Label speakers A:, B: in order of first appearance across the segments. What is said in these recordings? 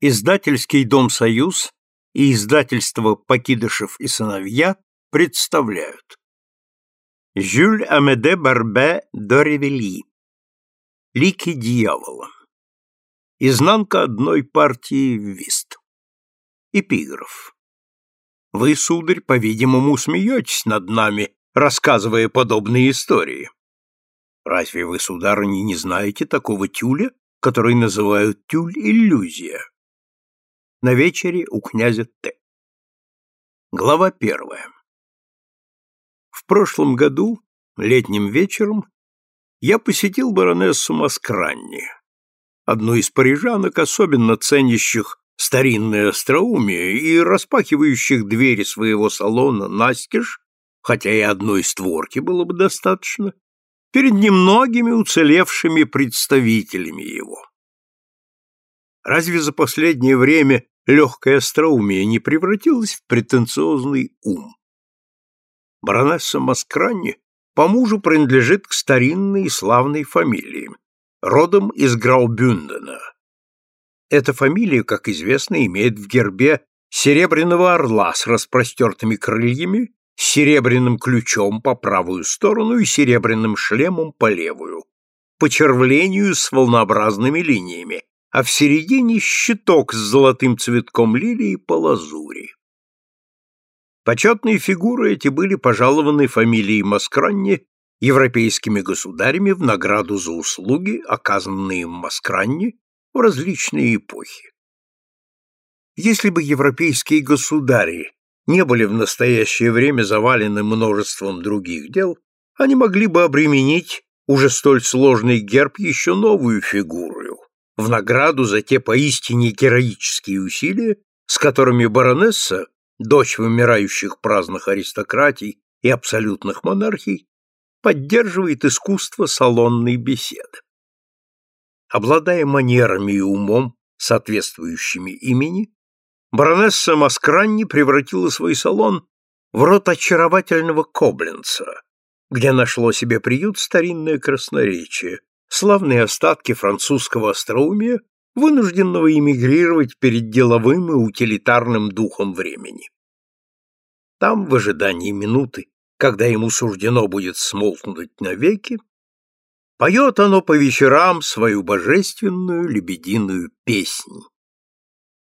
A: Издательский дом «Союз» и издательство «Покидышев и сыновья» представляют. Жюль Амеде Барбе Доревели. Лики дьявола. Изнанка одной партии вист. Эпиграф. Вы, сударь, по-видимому, смеетесь над нами, рассказывая подобные истории. Разве вы, сударыня, не знаете такого тюля, который называют тюль-иллюзия? На вечере у князя Т. Глава первая. В прошлом году, летним вечером, я посетил баронессу Маскранни, одну из парижанок, особенно ценящих старинное остроумие и распахивающих двери своего салона настежь, хотя и одной створки было бы достаточно, перед немногими уцелевшими представителями его. Разве за последнее время легкое остроумие не превратилось в претенциозный ум? Баронесса Маскранни по мужу принадлежит к старинной и славной фамилии, родом из Граубюндена. Эта фамилия, как известно, имеет в гербе серебряного орла с распростертыми крыльями, серебряным ключом по правую сторону и серебряным шлемом по левую, по червлению с волнообразными линиями, а в середине щиток с золотым цветком лилии по лазури. Почетные фигуры эти были пожалованы фамилией Маскранни европейскими государями в награду за услуги, оказанные им Маскранни в различные эпохи. Если бы европейские государи не были в настоящее время завалены множеством других дел, они могли бы обременить уже столь сложный герб еще новую фигуру, в награду за те поистине героические усилия, с которыми баронесса, дочь вымирающих праздных аристократий и абсолютных монархий, поддерживает искусство салонной беседы. Обладая манерами и умом, соответствующими имени, баронесса Маскранни превратила свой салон в рот очаровательного кобленца, где нашло себе приют старинное красноречие, славные остатки французского остроумия, вынужденного эмигрировать перед деловым и утилитарным духом времени. Там, в ожидании минуты, когда ему суждено будет смолкнуть навеки, поет оно по вечерам свою божественную лебединую песнь.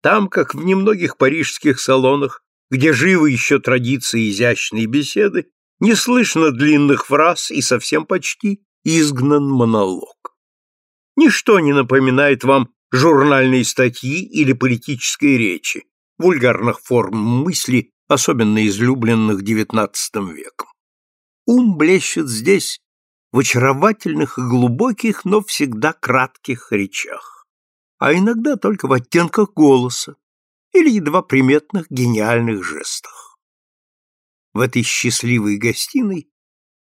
A: Там, как в немногих парижских салонах, где живы еще традиции изящной беседы, не слышно длинных фраз и совсем почти изгнан монолог. Ничто не напоминает вам журнальной статьи или политической речи, вульгарных форм мысли, особенно излюбленных XIX веком. Ум блещет здесь в очаровательных и глубоких, но всегда кратких речах, а иногда только в оттенках голоса или едва приметных гениальных жестах. В этой счастливой гостиной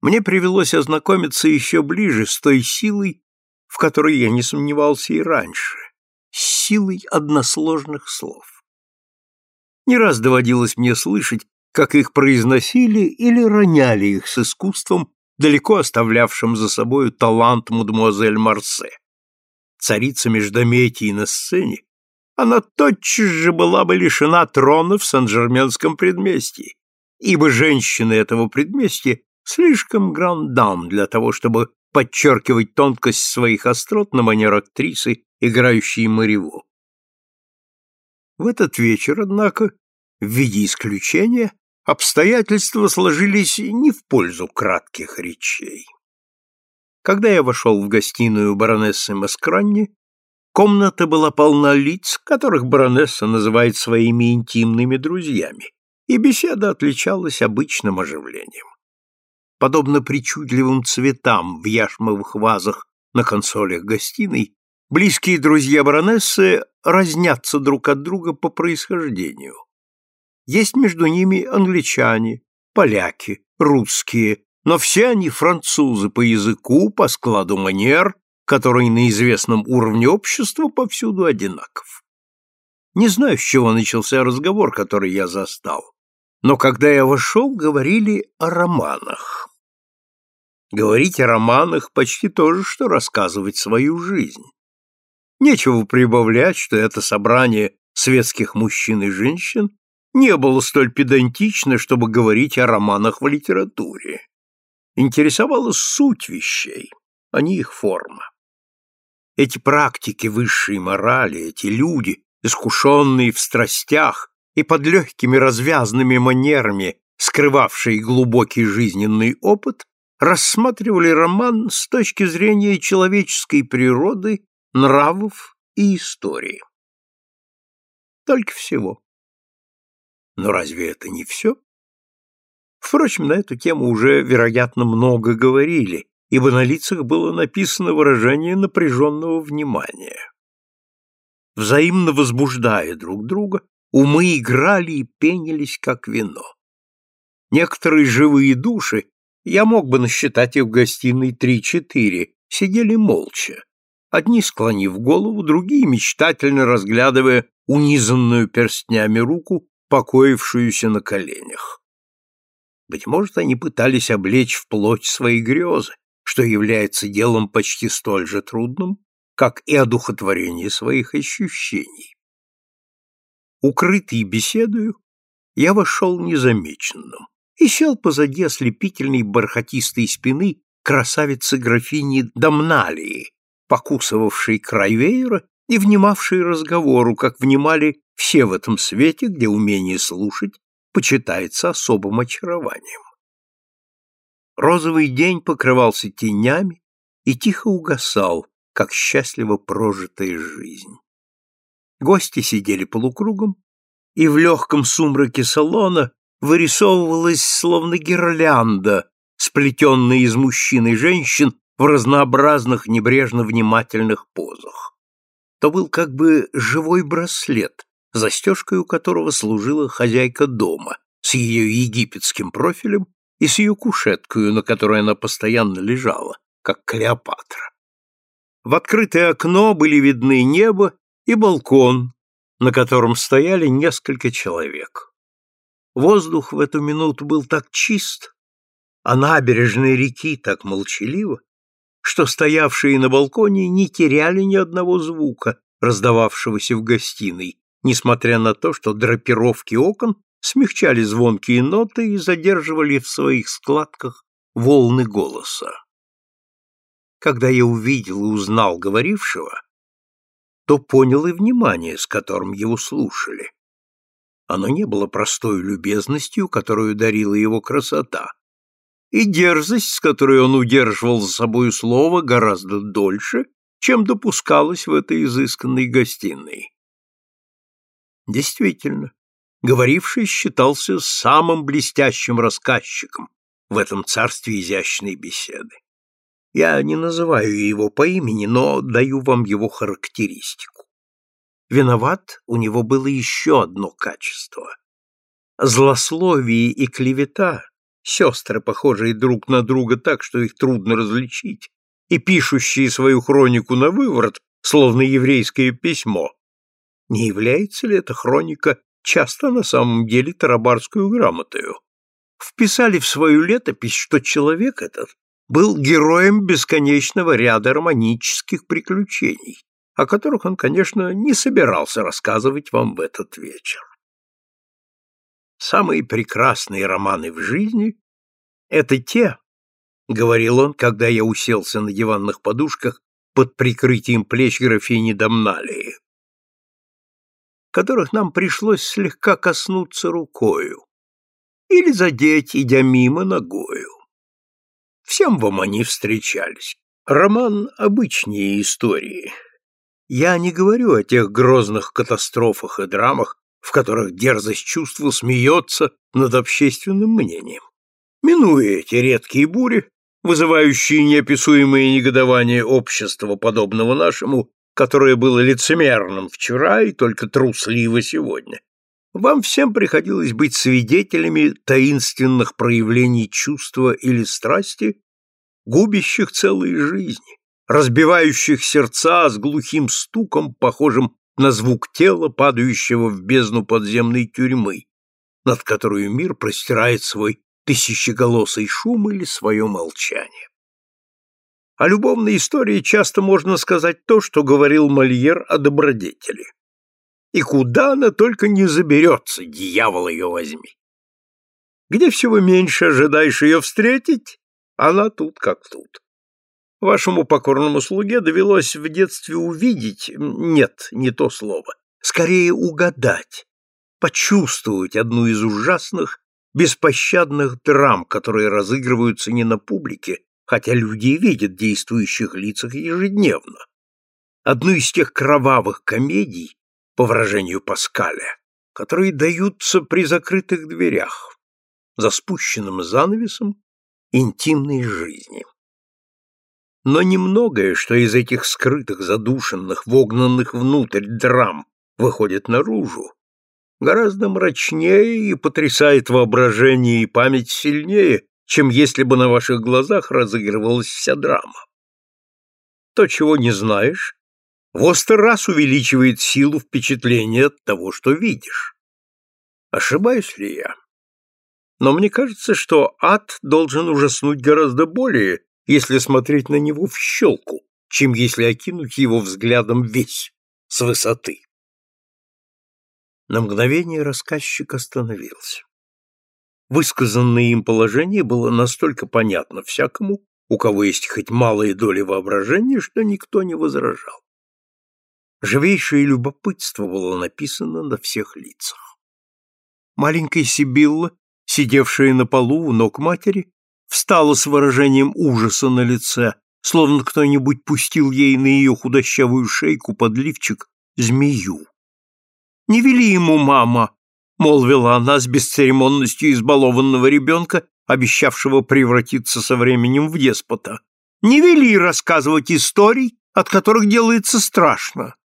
A: мне привелось ознакомиться еще ближе с той силой, в которой я не сомневался и раньше, с силой односложных слов. Не раз доводилось мне слышать, как их произносили или роняли их с искусством, далеко оставлявшим за собою талант мадемуазель Марсе. Царица Междометий на сцене, она тотчас же была бы лишена трона в Сан-Жерменском предместье, ибо женщины этого предместья слишком грандам для того, чтобы подчеркивать тонкость своих острот на манер актрисы, играющей Мареву. В этот вечер, однако, в виде исключения, обстоятельства сложились не в пользу кратких речей. Когда я вошел в гостиную баронессы Маскранни, комната была полна лиц, которых баронесса называет своими интимными друзьями, и беседа отличалась обычным оживлением подобно причудливым цветам в яшмовых вазах на консолях гостиной, близкие друзья баронессы разнятся друг от друга по происхождению. Есть между ними англичане, поляки, русские, но все они французы по языку, по складу манер, который на известном уровне общества повсюду одинаков. Не знаю, с чего начался разговор, который я застал, но когда я вошел, говорили о романах. Говорить о романах почти то же, что рассказывать свою жизнь. Нечего прибавлять, что это собрание светских мужчин и женщин не было столь педантично, чтобы говорить о романах в литературе. Интересовала суть вещей, а не их форма. Эти практики высшей морали, эти люди, искушенные в страстях и под легкими развязными манерами, скрывавшие глубокий жизненный опыт, рассматривали роман с точки зрения человеческой природы, нравов и истории. Только всего. Но разве это не все? Впрочем, на эту тему уже, вероятно, много говорили, ибо на лицах было написано выражение напряженного внимания. Взаимно возбуждая друг друга, умы играли и пенились, как вино. Некоторые живые души, я мог бы насчитать их в гостиной три-четыре, сидели молча, одни склонив голову, другие мечтательно разглядывая унизанную перстнями руку, покоившуюся на коленях. Быть может, они пытались облечь в плоть свои грезы, что является делом почти столь же трудным, как и одухотворение своих ощущений. Укрытый беседою, я вошел незамеченным и сел позади ослепительной бархатистой спины красавицы графини Дамналии, покусывавшей край веера и внимавшей разговору, как внимали все в этом свете, где умение слушать почитается особым очарованием. Розовый день покрывался тенями и тихо угасал, как счастливо прожитая жизнь. Гости сидели полукругом, и в легком сумраке салона вырисовывалась словно гирлянда, сплетенная из мужчин и женщин в разнообразных небрежно внимательных позах. То был как бы живой браслет, застежкой у которого служила хозяйка дома с ее египетским профилем и с ее кушеткой, на которой она постоянно лежала, как Клеопатра. В открытое окно были видны небо и балкон, на котором стояли несколько человек. Воздух в эту минуту был так чист, а набережная реки так молчалива, что стоявшие на балконе не теряли ни одного звука, раздававшегося в гостиной, несмотря на то, что драпировки окон смягчали звонкие ноты и задерживали в своих складках волны голоса. Когда я увидел и узнал говорившего, то понял и внимание, с которым его слушали. Оно не было простой любезностью, которую дарила его красота, и дерзость, с которой он удерживал за собою слово гораздо дольше, чем допускалось в этой изысканной гостиной. Действительно, говоривший считался самым блестящим рассказчиком в этом царстве изящной беседы. Я не называю его по имени, но даю вам его характеристику. Виноват у него было еще одно качество. Злословие и клевета, сестры, похожие друг на друга так, что их трудно различить, и пишущие свою хронику на выворот, словно еврейское письмо, не является ли эта хроника часто на самом деле тарабарскую грамотою? Вписали в свою летопись, что человек этот был героем бесконечного ряда романических приключений, о которых он, конечно, не собирался рассказывать вам в этот вечер. Самые прекрасные романы в жизни — это те, — говорил он, когда я уселся на диванных подушках под прикрытием плеч графини Дамналии, которых нам пришлось слегка коснуться рукою или задеть, идя мимо ногою. Всем вам они встречались. Роман обычнее истории. Я не говорю о тех грозных катастрофах и драмах, в которых дерзость чувства смеется над общественным мнением. Минуя эти редкие бури, вызывающие неописуемое негодование общества, подобного нашему, которое было лицемерным вчера и только трусливо сегодня. Вам всем приходилось быть свидетелями таинственных проявлений чувства или страсти, губящих целые жизни, разбивающих сердца с глухим стуком, похожим на звук тела, падающего в бездну подземной тюрьмы, над которую мир простирает свой тысячеголосый шум или свое молчание. О любовной истории часто можно сказать то, что говорил Мольер о добродетели. И куда она только не заберется, дьявол ее возьми. Где всего меньше ожидаешь ее встретить, она тут как тут. Вашему покорному слуге довелось в детстве увидеть, нет, не то слово, скорее угадать, почувствовать одну из ужасных, беспощадных драм, которые разыгрываются не на публике, хотя люди и видят действующих лицах ежедневно. Одну из тех кровавых комедий, по выражению Паскаля, которые даются при закрытых дверях, за спущенным занавесом интимной жизни. Но немногое, что из этих скрытых, задушенных, вогнанных внутрь драм выходит наружу, гораздо мрачнее и потрясает воображение и память сильнее, чем если бы на ваших глазах разыгрывалась вся драма. То, чего не знаешь, в раз увеличивает силу впечатления от того, что видишь. Ошибаюсь ли я? Но мне кажется, что ад должен ужаснуть гораздо более, если смотреть на него в щелку, чем если окинуть его взглядом весь, с высоты. На мгновение рассказчик остановился. Высказанное им положение было настолько понятно всякому, у кого есть хоть малая доля воображения, что никто не возражал. Живейшее любопытство было написано на всех лицах. Маленькая Сибилла, сидевшая на полу у ног матери, встала с выражением ужаса на лице, словно кто-нибудь пустил ей на ее худощавую шейку подливчик змею. «Не вели ему, мама!» — молвила она с бесцеремонностью избалованного ребенка, обещавшего превратиться со временем в деспота. «Не вели рассказывать историй, от которых делается страшно!»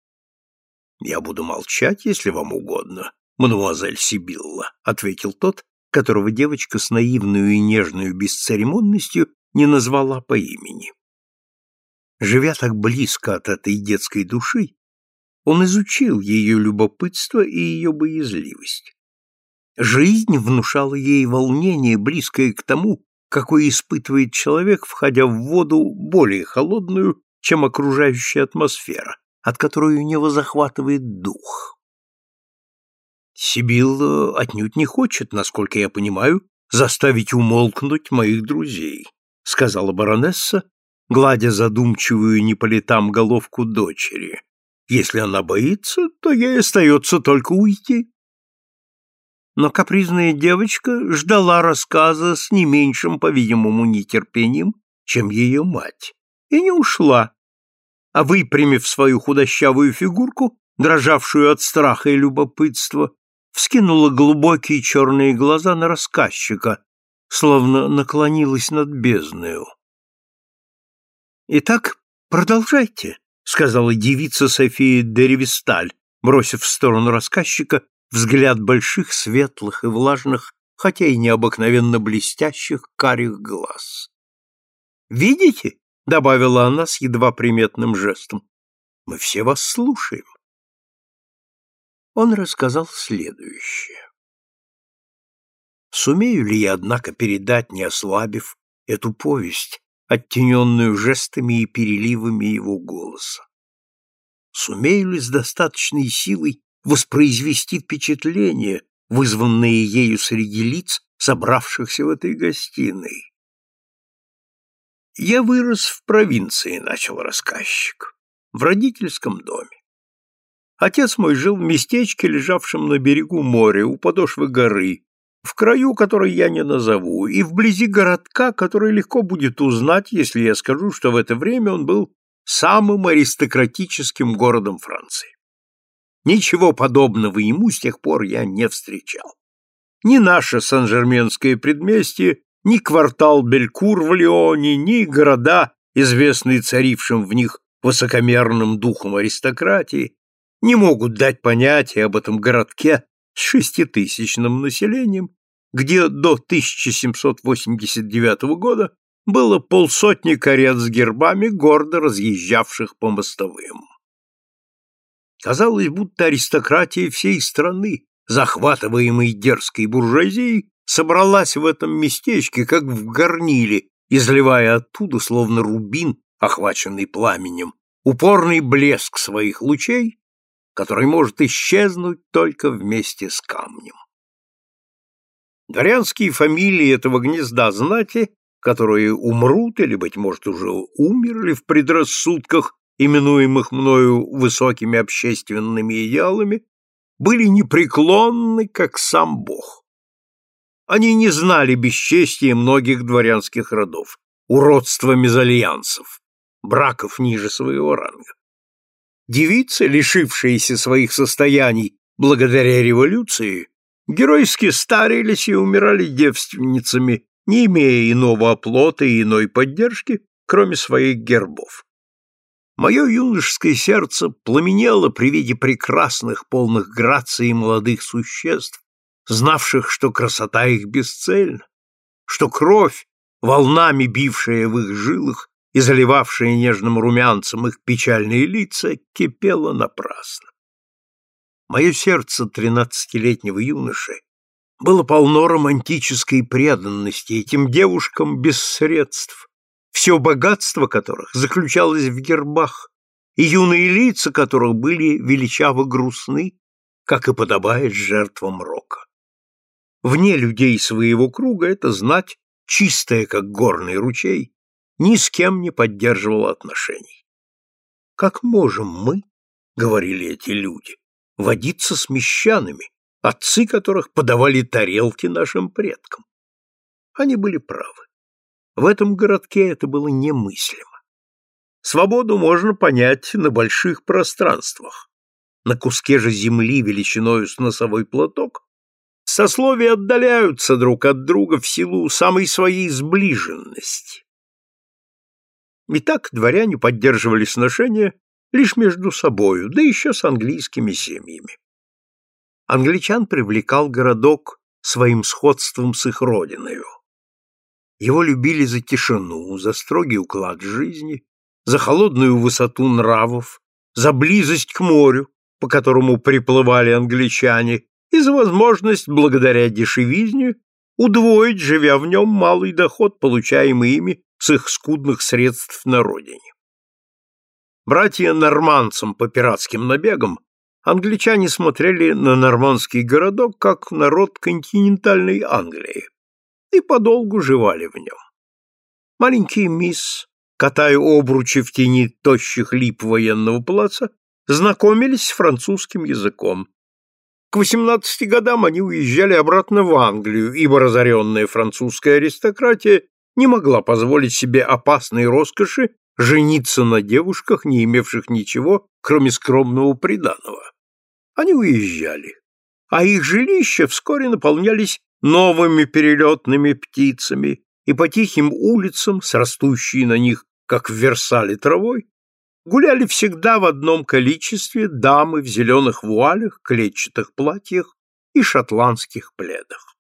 A: «Я буду молчать, если вам угодно, мадемуазель Сибилла», — ответил тот, которого девочка с наивной и нежной бесцеремонностью не назвала по имени. Живя так близко от этой детской души, он изучил ее любопытство и ее боязливость. Жизнь внушала ей волнение, близкое к тому, какое испытывает человек, входя в воду более холодную, чем окружающая атмосфера, от которой у него захватывает дух. Сибилла отнюдь не хочет, насколько я понимаю, заставить умолкнуть моих друзей, сказала баронесса, гладя задумчивую не по летам головку дочери. Если она боится, то ей остается только уйти. Но капризная девочка ждала рассказа с не меньшим, по-видимому, нетерпением, чем ее мать, и не ушла, а выпрямив свою худощавую фигурку, дрожавшую от страха и любопытства, вскинула глубокие черные глаза на рассказчика, словно наклонилась над бездною. «Итак, продолжайте», — сказала девица София Деревисталь, бросив в сторону рассказчика взгляд больших, светлых и влажных, хотя и необыкновенно блестящих карих глаз. «Видите?» — добавила она с едва приметным жестом. «Мы все вас слушаем» он рассказал следующее. Сумею ли я, однако, передать, не ослабив, эту повесть, оттененную жестами и переливами его голоса? Сумею ли с достаточной силой воспроизвести впечатление, вызванное ею среди лиц, собравшихся в этой гостиной? Я вырос в провинции, начал рассказчик, в родительском доме. Отец мой жил в местечке, лежавшем на берегу моря, у подошвы горы, в краю, который я не назову, и вблизи городка, который легко будет узнать, если я скажу, что в это время он был самым аристократическим городом Франции. Ничего подобного ему с тех пор я не встречал. Ни наше Сан-Жерменское предместье, ни квартал Белькур в Лионе, ни города, известные царившим в них высокомерным духом аристократии, не могут дать понятия об этом городке с шеститысячным населением, где до 1789 года было полсотни карет с гербами, гордо разъезжавших по мостовым. Казалось, будто аристократия всей страны, захватываемой дерзкой буржуазией, собралась в этом местечке, как в горниле, изливая оттуда, словно рубин, охваченный пламенем, упорный блеск своих лучей, который может исчезнуть только вместе с камнем. Дворянские фамилии этого гнезда знати, которые умрут или, быть может, уже умерли в предрассудках, именуемых мною высокими общественными идеалами, были непреклонны, как сам Бог. Они не знали бесчестия многих дворянских родов, уродства мезальянсов, браков ниже своего ранга. Девицы, лишившиеся своих состояний благодаря революции, геройски старились и умирали девственницами, не имея иного оплота и иной поддержки, кроме своих гербов. Мое юношеское сердце пламенело при виде прекрасных, полных грации молодых существ, знавших, что красота их бесцельна, что кровь, волнами бившая в их жилах, и заливавшая нежным румянцем их печальные лица, кипела напрасно. Мое сердце тринадцатилетнего юноши было полно романтической преданности этим девушкам без средств, все богатство которых заключалось в гербах, и юные лица которых были величаво грустны, как и подобает жертвам рока. Вне людей своего круга это знать, чистая, как горный ручей, ни с кем не поддерживал отношений. Как можем мы, говорили эти люди, водиться с мещанами, отцы которых подавали тарелки нашим предкам? Они были правы. В этом городке это было немыслимо. Свободу можно понять на больших пространствах. На куске же земли величиною с носовой платок сословия отдаляются друг от друга в силу самой своей сближенности. И так дворяне поддерживали сношения лишь между собою, да еще с английскими семьями. Англичан привлекал городок своим сходством с их родиною. Его любили за тишину, за строгий уклад жизни, за холодную высоту нравов, за близость к морю, по которому приплывали англичане, и за возможность, благодаря дешевизне, удвоить, живя в нем, малый доход, получаемый ими с их скудных средств на родине. Братья нормандцам по пиратским набегам англичане смотрели на нормандский городок как народ континентальной Англии и подолгу живали в нем. Маленький мисс, катая обручи в тени тощих лип военного плаца, знакомились с французским языком. К 18 годам они уезжали обратно в Англию, ибо разоренная французская аристократия не могла позволить себе опасной роскоши жениться на девушках, не имевших ничего, кроме скромного приданого. Они уезжали, а их жилища вскоре наполнялись новыми перелетными птицами, и по тихим улицам, с растущей на них, как в Версале, травой, гуляли всегда в одном количестве дамы в зеленых вуалях, клетчатых платьях и шотландских пледах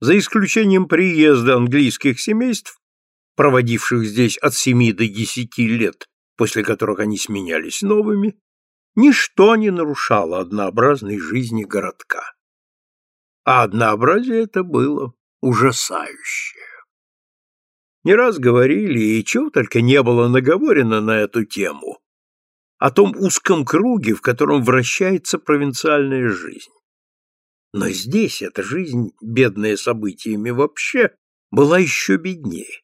A: за исключением приезда английских семейств, проводивших здесь от семи до десяти лет, после которых они сменялись новыми, ничто не нарушало однообразной жизни городка. А однообразие это было ужасающее. Не раз говорили, и чего только не было наговорено на эту тему, о том узком круге, в котором вращается провинциальная жизнь. Но здесь эта жизнь, бедная событиями вообще, была еще беднее.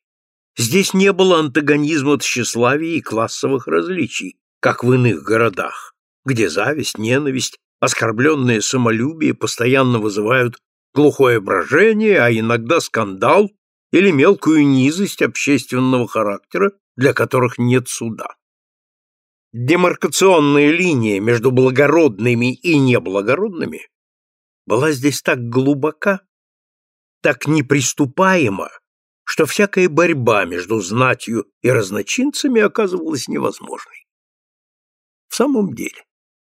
A: Здесь не было антагонизма тщеславия и классовых различий, как в иных городах, где зависть, ненависть, оскорбленное самолюбие постоянно вызывают глухое брожение, а иногда скандал или мелкую низость общественного характера, для которых нет суда. Демаркационная линия между благородными и неблагородными была здесь так глубока, так неприступаема, что всякая борьба между знатью и разночинцами оказывалась невозможной. В самом деле,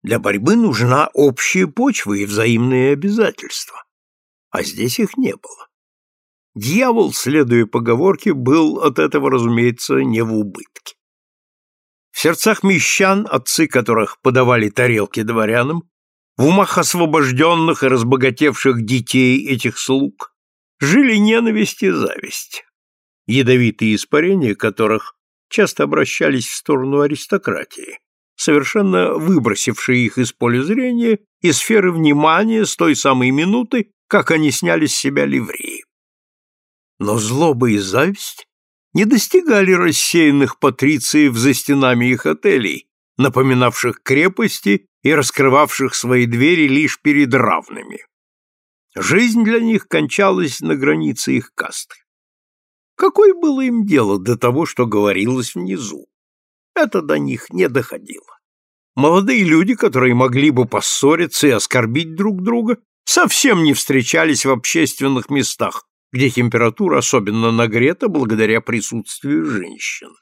A: для борьбы нужна общая почва и взаимные обязательства, а здесь их не было. Дьявол, следуя поговорке, был от этого, разумеется, не в убытке. В сердцах мещан, отцы которых подавали тарелки дворянам, в умах освобожденных и разбогатевших детей этих слуг жили ненависть и зависть, ядовитые испарения которых часто обращались в сторону аристократии, совершенно выбросившие их из поля зрения и сферы внимания с той самой минуты, как они сняли с себя ливреи. Но злоба и зависть не достигали рассеянных патрициев за стенами их отелей, напоминавших крепости и раскрывавших свои двери лишь перед равными. Жизнь для них кончалась на границе их касты. Какое было им дело до того, что говорилось внизу? Это до них не доходило. Молодые люди, которые могли бы поссориться и оскорбить друг друга, совсем не встречались в общественных местах, где температура особенно нагрета благодаря присутствию женщин.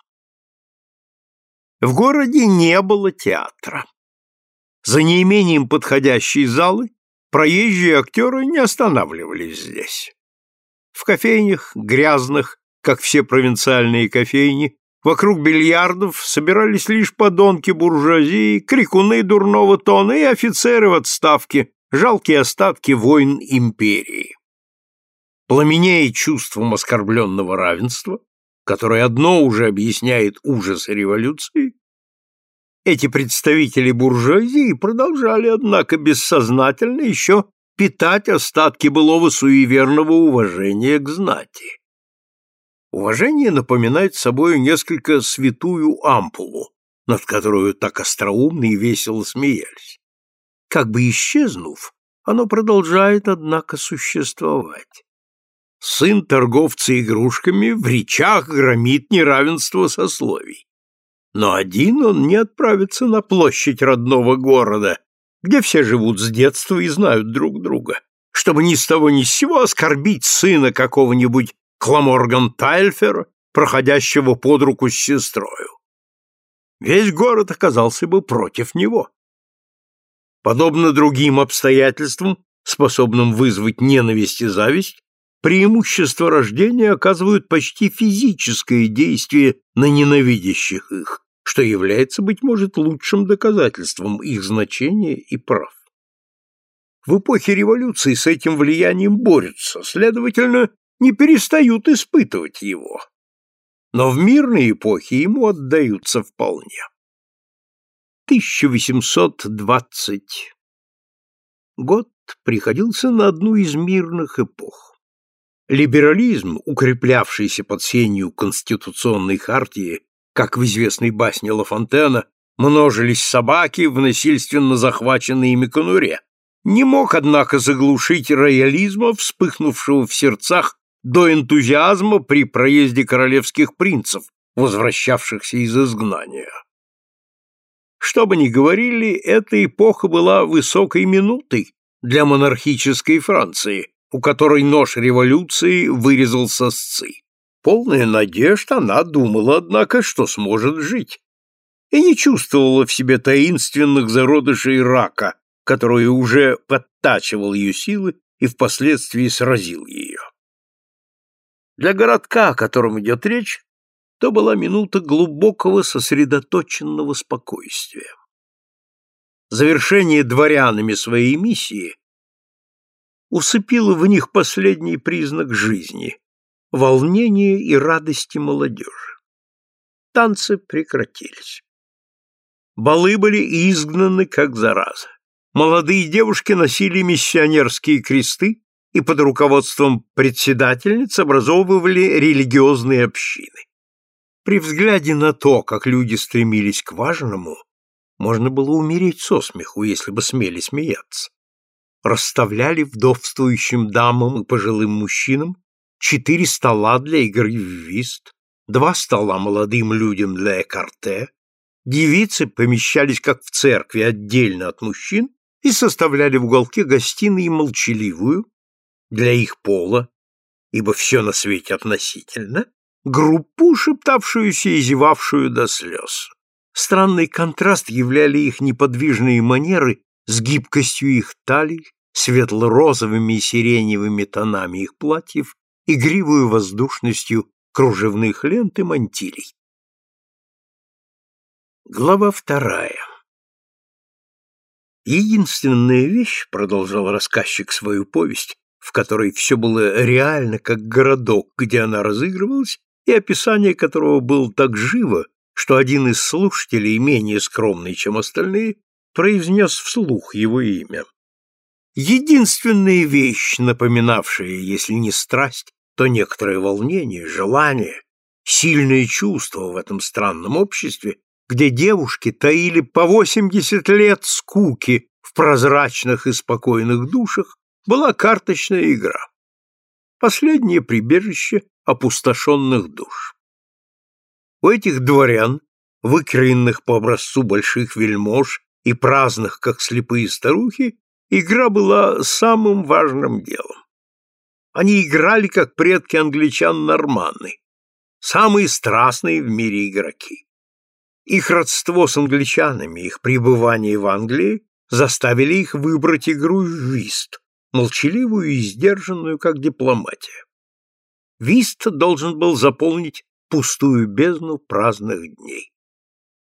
A: В городе не было театра. За неимением подходящей залы проезжие актеры не останавливались здесь. В кофейнях, грязных, как все провинциальные кофейни, вокруг бильярдов собирались лишь подонки буржуазии, крикуны дурного тона и офицеры в отставке, жалкие остатки войн империи. Пламенея чувством оскорбленного равенства, которое одно уже объясняет ужас революции, эти представители буржуазии продолжали, однако, бессознательно еще питать остатки былого суеверного уважения к знати. Уважение напоминает собой несколько святую ампулу, над которую так остроумно и весело смеялись. Как бы исчезнув, оно продолжает, однако, существовать. Сын торговца игрушками в речах громит неравенство сословий. Но один он не отправится на площадь родного города, где все живут с детства и знают друг друга, чтобы ни с того ни с сего оскорбить сына какого-нибудь Кламорган Тайльфер, проходящего под руку с сестрою. Весь город оказался бы против него. Подобно другим обстоятельствам, способным вызвать ненависть и зависть, преимущества рождения оказывают почти физическое действие на ненавидящих их, что является, быть может, лучшим доказательством их значения и прав. В эпохе революции с этим влиянием борются, следовательно, не перестают испытывать его. Но в мирной эпохе ему отдаются вполне. 1820 год приходился на одну из мирных эпох. Либерализм, укреплявшийся под сенью конституционной хартии, как в известной басне Ла Фонтена, множились собаки в насильственно захваченной ими конуре, не мог, однако, заглушить роялизма, вспыхнувшего в сердцах до энтузиазма при проезде королевских принцев, возвращавшихся из изгнания. Что бы ни говорили, эта эпоха была высокой минутой для монархической Франции, у которой нож революции вырезался с ци. Полная надежд, она думала, однако, что сможет жить, и не чувствовала в себе таинственных зародышей рака, который уже подтачивал ее силы и впоследствии сразил ее. Для городка, о котором идет речь, то была минута глубокого сосредоточенного спокойствия. Завершение дворянами своей миссии усыпило в них последний признак жизни — волнение и радости молодежи. Танцы прекратились. Балы были изгнаны, как зараза. Молодые девушки носили миссионерские кресты, и под руководством председательниц образовывали религиозные общины. При взгляде на то, как люди стремились к важному, можно было умереть со смеху, если бы смели смеяться. Расставляли вдовствующим дамам и пожилым мужчинам четыре стола для игры в вист, два стола молодым людям для экарте, девицы помещались, как в церкви, отдельно от мужчин и составляли в уголке гостиной молчаливую, для их пола, ибо все на свете относительно, группу, шептавшуюся и зевавшую до слез. Странный контраст являли их неподвижные манеры с гибкостью их талий, светло-розовыми и сиреневыми тонами их платьев, игривую воздушностью кружевных лент и мантилей. Глава вторая Единственная вещь, продолжал рассказчик свою повесть, в которой все было реально, как городок, где она разыгрывалась, и описание которого было так живо, что один из слушателей, менее скромный, чем остальные, произнес вслух его имя. Единственная вещь, напоминавшая, если не страсть, то некоторое волнение, желание, сильное чувство в этом странном обществе, где девушки таили по восемьдесят лет скуки в прозрачных и спокойных душах, была карточная игра. Последнее прибежище опустошенных душ. У этих дворян, выкроенных по образцу больших вельмож и праздных, как слепые старухи, игра была самым важным делом. Они играли, как предки англичан-норманны, самые страстные в мире игроки. Их родство с англичанами, их пребывание в Англии заставили их выбрать игру в вист, молчаливую и сдержанную, как дипломатия. Вист должен был заполнить пустую бездну праздных дней.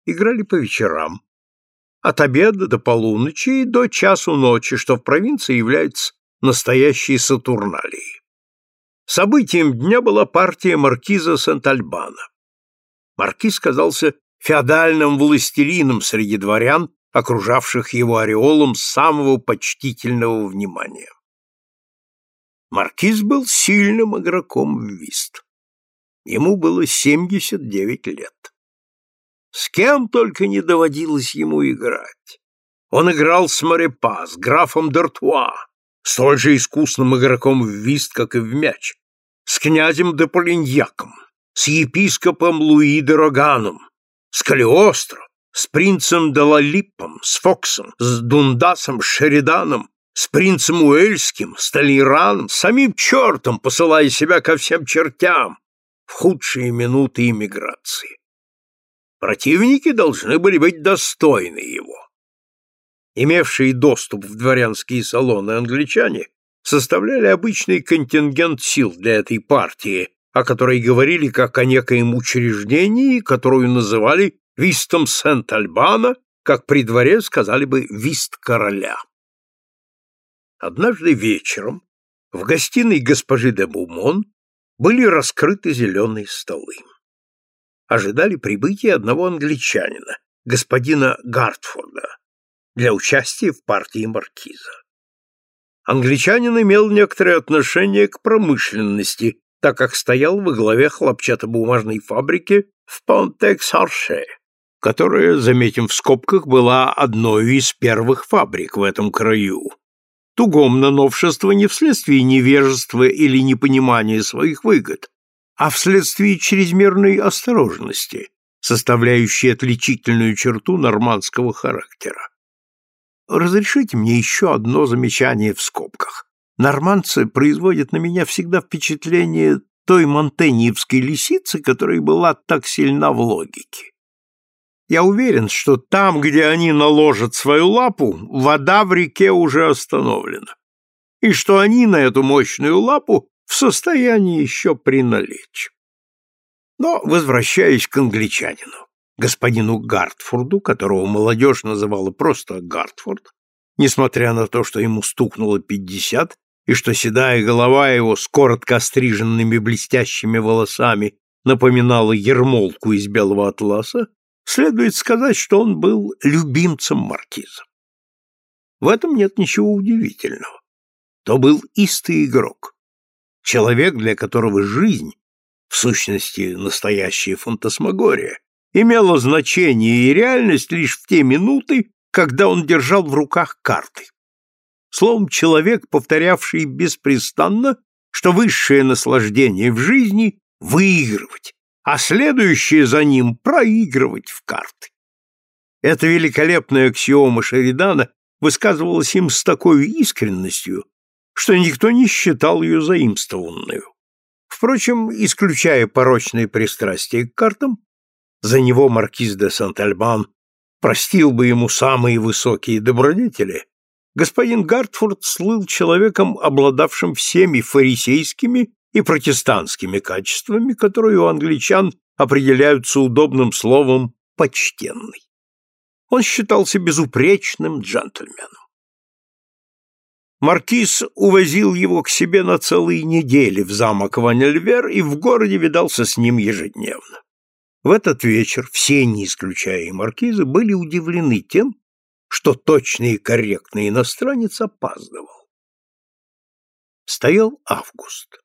A: Играли по вечерам, от обеда до полуночи и до часу ночи, что в провинции является настоящей Сатурналией. Событием дня была партия маркиза Сент-Альбана. Маркиз казался феодальным властелином среди дворян, окружавших его ореолом самого почтительного внимания. Маркиз был сильным игроком в вист. Ему было 79 лет. С кем только не доводилось ему играть. Он играл с Морепа, с графом Д'Артуа, столь же искусным игроком в вист, как и в мяч, с князем де Полиньяком, с епископом Луи де Роганом, с Калиостро, с принцем де Лалиппом, с Фоксом, с Дундасом Шериданом, с принцем Уэльским, с Толераном, самим чертом, посылая себя ко всем чертям в худшие минуты иммиграции. Противники должны были быть достойны его. Имевшие доступ в дворянские салоны англичане составляли обычный контингент сил для этой партии, о которой говорили как о некоем учреждении, которую называли вистом Сент-Альбана, как при дворе сказали бы вист короля. Однажды вечером в гостиной госпожи де Бумон были раскрыты зеленые столы ожидали прибытия одного англичанина, господина Гартфорда, для участия в партии маркиза. Англичанин имел некоторое отношение к промышленности, так как стоял во главе хлопчатобумажной фабрики в Понтекс-Арше, которая, заметим в скобках, была одной из первых фабрик в этом краю. Тугом на новшество не вследствие невежества или непонимания своих выгод, а вследствие чрезмерной осторожности, составляющей отличительную черту нормандского характера. Разрешите мне еще одно замечание в скобках. Нормандцы производят на меня всегда впечатление той монтеньевской лисицы, которая была так сильна в логике. Я уверен, что там, где они наложат свою лапу, вода в реке уже остановлена, и что они на эту мощную лапу в состоянии еще приналечь. Но, возвращаясь к англичанину, господину Гартфорду, которого молодежь называла просто Гартфорд, несмотря на то, что ему стукнуло пятьдесят, и что седая голова его с коротко остриженными блестящими волосами напоминала ермолку из белого атласа, следует сказать, что он был любимцем маркиза. В этом нет ничего удивительного. То был истый игрок, Человек, для которого жизнь, в сущности настоящая фантасмагория, имела значение и реальность лишь в те минуты, когда он держал в руках карты. Словом, человек, повторявший беспрестанно, что высшее наслаждение в жизни — выигрывать, а следующее за ним — проигрывать в карты. Эта великолепная аксиома Шеридана высказывалась им с такой искренностью, что никто не считал ее заимствованную. Впрочем, исключая порочные пристрастия к картам, за него маркиз де Сент-Альбан простил бы ему самые высокие добродетели, господин Гартфорд слыл человеком, обладавшим всеми фарисейскими и протестантскими качествами, которые у англичан определяются удобным словом «почтенный». Он считался безупречным джентльменом. Маркиз увозил его к себе на целые недели в замок Ванельвер и в городе видался с ним ежедневно. В этот вечер все, не исключая и маркиза, были удивлены тем, что точный и корректный иностранец опаздывал. Стоял август.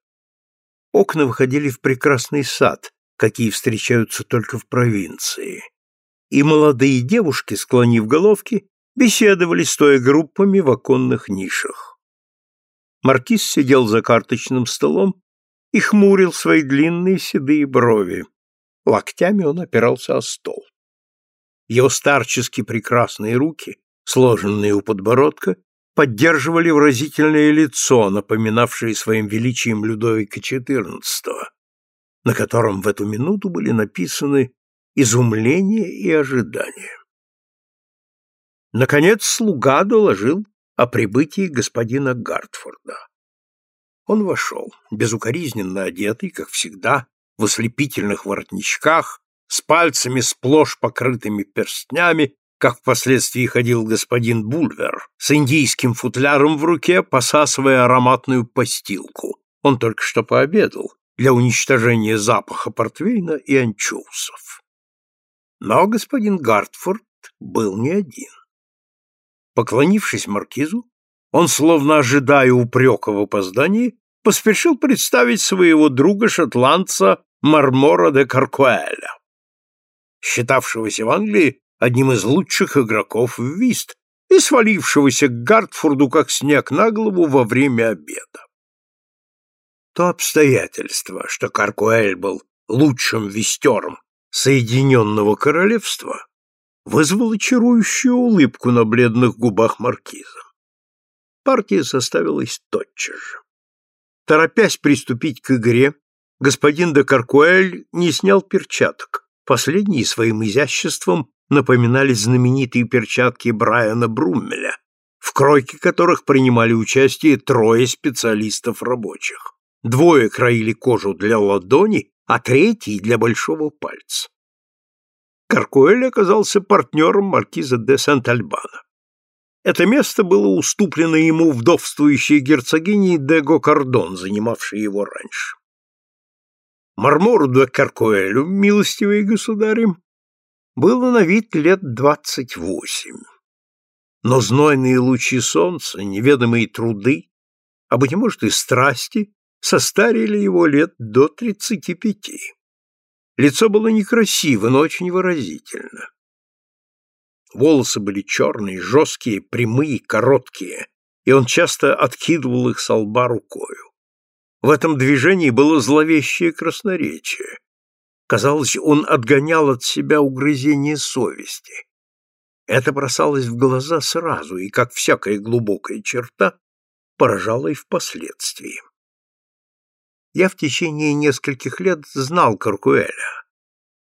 A: Окна выходили в прекрасный сад, какие встречаются только в провинции. И молодые девушки, склонив головки, беседовали, стоя группами в оконных нишах. Маркиз сидел за карточным столом и хмурил свои длинные седые брови. Локтями он опирался о стол. Его старчески прекрасные руки, сложенные у подбородка, поддерживали выразительное лицо, напоминавшее своим величием Людовика XIV, на котором в эту минуту были написаны изумление и ожидание. Наконец слуга доложил о прибытии господина Гартфорда. Он вошел, безукоризненно одетый, как всегда, в ослепительных воротничках, с пальцами сплошь покрытыми перстнями, как впоследствии ходил господин Бульвер, с индийским футляром в руке, посасывая ароматную постилку. Он только что пообедал для уничтожения запаха портвейна и анчоусов. Но господин Гартфорд был не один. Поклонившись маркизу, он, словно ожидая упрека в опоздании, поспешил представить своего друга-шотландца Мармора де Каркуэля, считавшегося в Англии одним из лучших игроков в вист и свалившегося к Гартфорду как снег на голову во время обеда. То обстоятельство, что Каркуэль был лучшим вистером Соединенного Королевства, вызвало чарующую улыбку на бледных губах маркиза. Партия составилась тотчас же. Торопясь приступить к игре, господин де Каркуэль не снял перчаток. Последние своим изяществом напоминали знаменитые перчатки Брайана Бруммеля, в кройке которых принимали участие трое специалистов рабочих. Двое краили кожу для ладони, а третий для большого пальца. Каркуэль оказался партнером маркиза де Сент-Альбана. Это место было уступлено ему вдовствующей герцогиней де Гокардон, занимавшей его раньше. Мармору де Каркуэлю, милостивый государь, было на вид лет двадцать восемь. Но знойные лучи солнца, неведомые труды, а, быть может, и страсти, состарили его лет до тридцати пяти. Лицо было некрасиво, но очень выразительно. Волосы были черные, жесткие, прямые, короткие, и он часто откидывал их со лба рукою. В этом движении было зловещее красноречие. Казалось, он отгонял от себя угрызение совести. Это бросалось в глаза сразу и, как всякая глубокая черта, поражало и впоследствии. Я в течение нескольких лет знал Каркуэля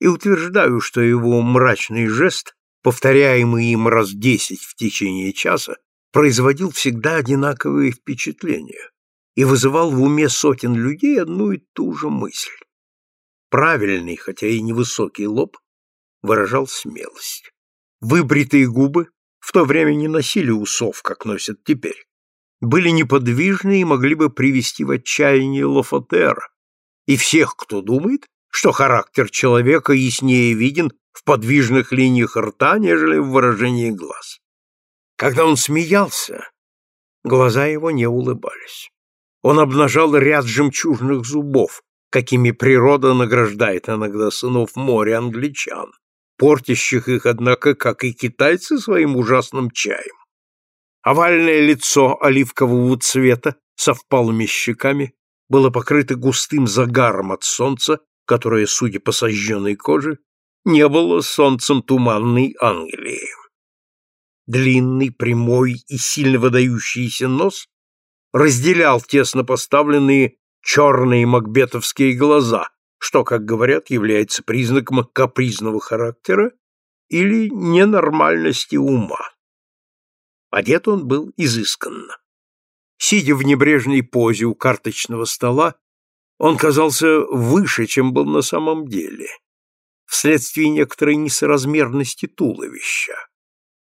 A: и утверждаю, что его мрачный жест, повторяемый им раз десять в течение часа, производил всегда одинаковые впечатления и вызывал в уме сотен людей одну и ту же мысль. Правильный, хотя и невысокий лоб выражал смелость. Выбритые губы в то время не носили усов, как носят теперь. Были неподвижны и могли бы привести в отчаяние Лофотера и всех, кто думает, что характер человека яснее виден в подвижных линиях рта, нежели в выражении глаз. Когда он смеялся, глаза его не улыбались. Он обнажал ряд жемчужных зубов, какими природа награждает иногда сынов моря англичан, портящих их, однако, как и китайцы, своим ужасным чаем. Овальное лицо оливкового цвета со впалыми щеками было покрыто густым загаром от солнца, которое, судя по сожженной коже, не было солнцем туманной Англии. Длинный, прямой и сильно выдающийся нос разделял тесно поставленные черные макбетовские глаза, что, как говорят, является признаком капризного характера или ненормальности ума. Одет он был изысканно. Сидя в небрежной позе у карточного стола, он казался выше, чем был на самом деле, вследствие некоторой несоразмерности туловища.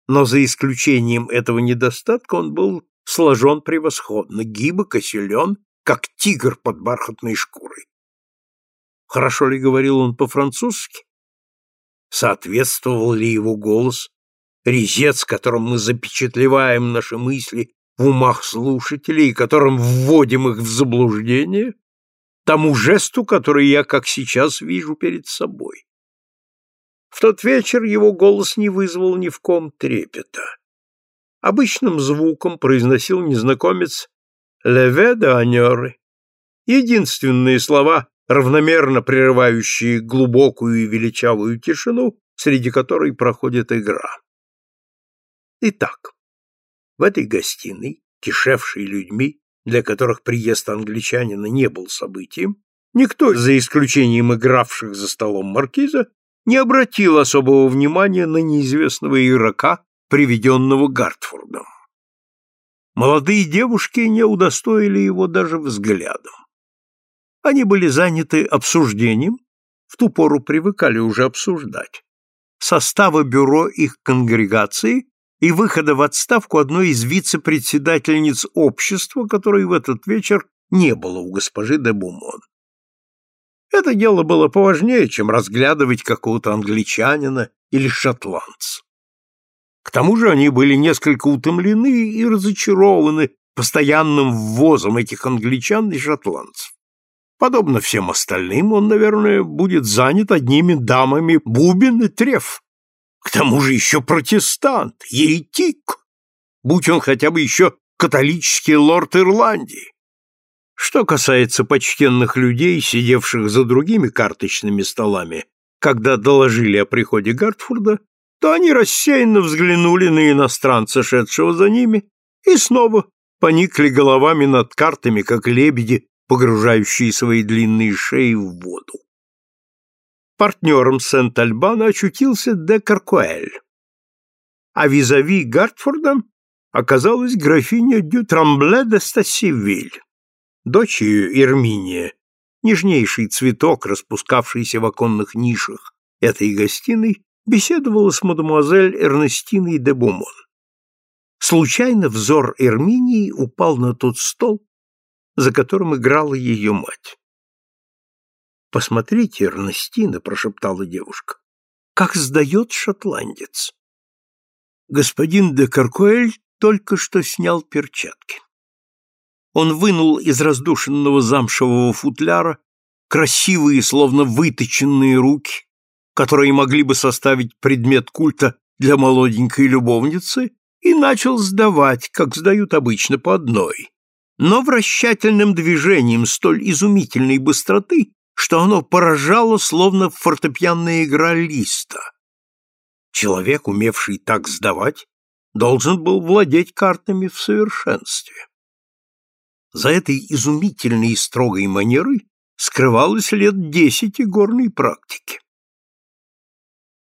A: Но за исключением этого недостатка он был сложен превосходно, гибок и силен, как тигр под бархатной шкурой. Хорошо ли говорил он по-французски? Соответствовал ли его голос, резец, которым мы запечатлеваем наши мысли в умах слушателей и которым вводим их в заблуждение, тому жесту, который я, как сейчас, вижу перед собой? В тот вечер его голос не вызвал ни в ком трепета. Обычным звуком произносил незнакомец «Леве де анеры». Единственные слова, равномерно прерывающие глубокую и величавую тишину, среди которой проходит игра. Итак, в этой гостиной, кишевшей людьми, для которых приезд англичанина не был событием, никто, за исключением игравших за столом маркиза, не обратил особого внимания на неизвестного игрока, приведенного Гартфордом. Молодые девушки не удостоили его даже взглядом. Они были заняты обсуждением, в ту пору привыкали уже обсуждать, состава бюро их конгрегации и выхода в отставку одной из вице-председательниц общества, которой в этот вечер не было у госпожи де Бумон. Это дело было поважнее, чем разглядывать какого-то англичанина или шотландца. К тому же они были несколько утомлены и разочарованы постоянным ввозом этих англичан и шотландцев. Подобно всем остальным, он, наверное, будет занят одними дамами Бубен и Треф. К тому же еще протестант, еретик, будь он хотя бы еще католический лорд Ирландии. Что касается почтенных людей, сидевших за другими карточными столами, когда доложили о приходе Гартфорда, то они рассеянно взглянули на иностранца, шедшего за ними, и снова поникли головами над картами, как лебеди, погружающие свои длинные шеи в воду. Партнером Сент-Альбана очутился де Каркуэль, а визави Гартфорда оказалась графиня дю Трамбле де Стасивиль, дочь ее Ирминия, нежнейший цветок, распускавшийся в оконных нишах этой гостиной, беседовала с мадемуазель Эрнестиной де Бумон. Случайно взор Эрминии упал на тот стол, за которым играла ее мать. «Посмотрите, Эрнестина», — прошептала девушка, — «как сдает шотландец». Господин де Каркуэль только что снял перчатки. Он вынул из раздушенного замшевого футляра красивые, словно выточенные руки, которые могли бы составить предмет культа для молоденькой любовницы, и начал сдавать, как сдают обычно по одной, но вращательным движением столь изумительной быстроты, что оно поражало, словно фортепианная игра листа. Человек, умевший так сдавать, должен был владеть картами в совершенстве. За этой изумительной и строгой манерой скрывалось лет десять игорной практики.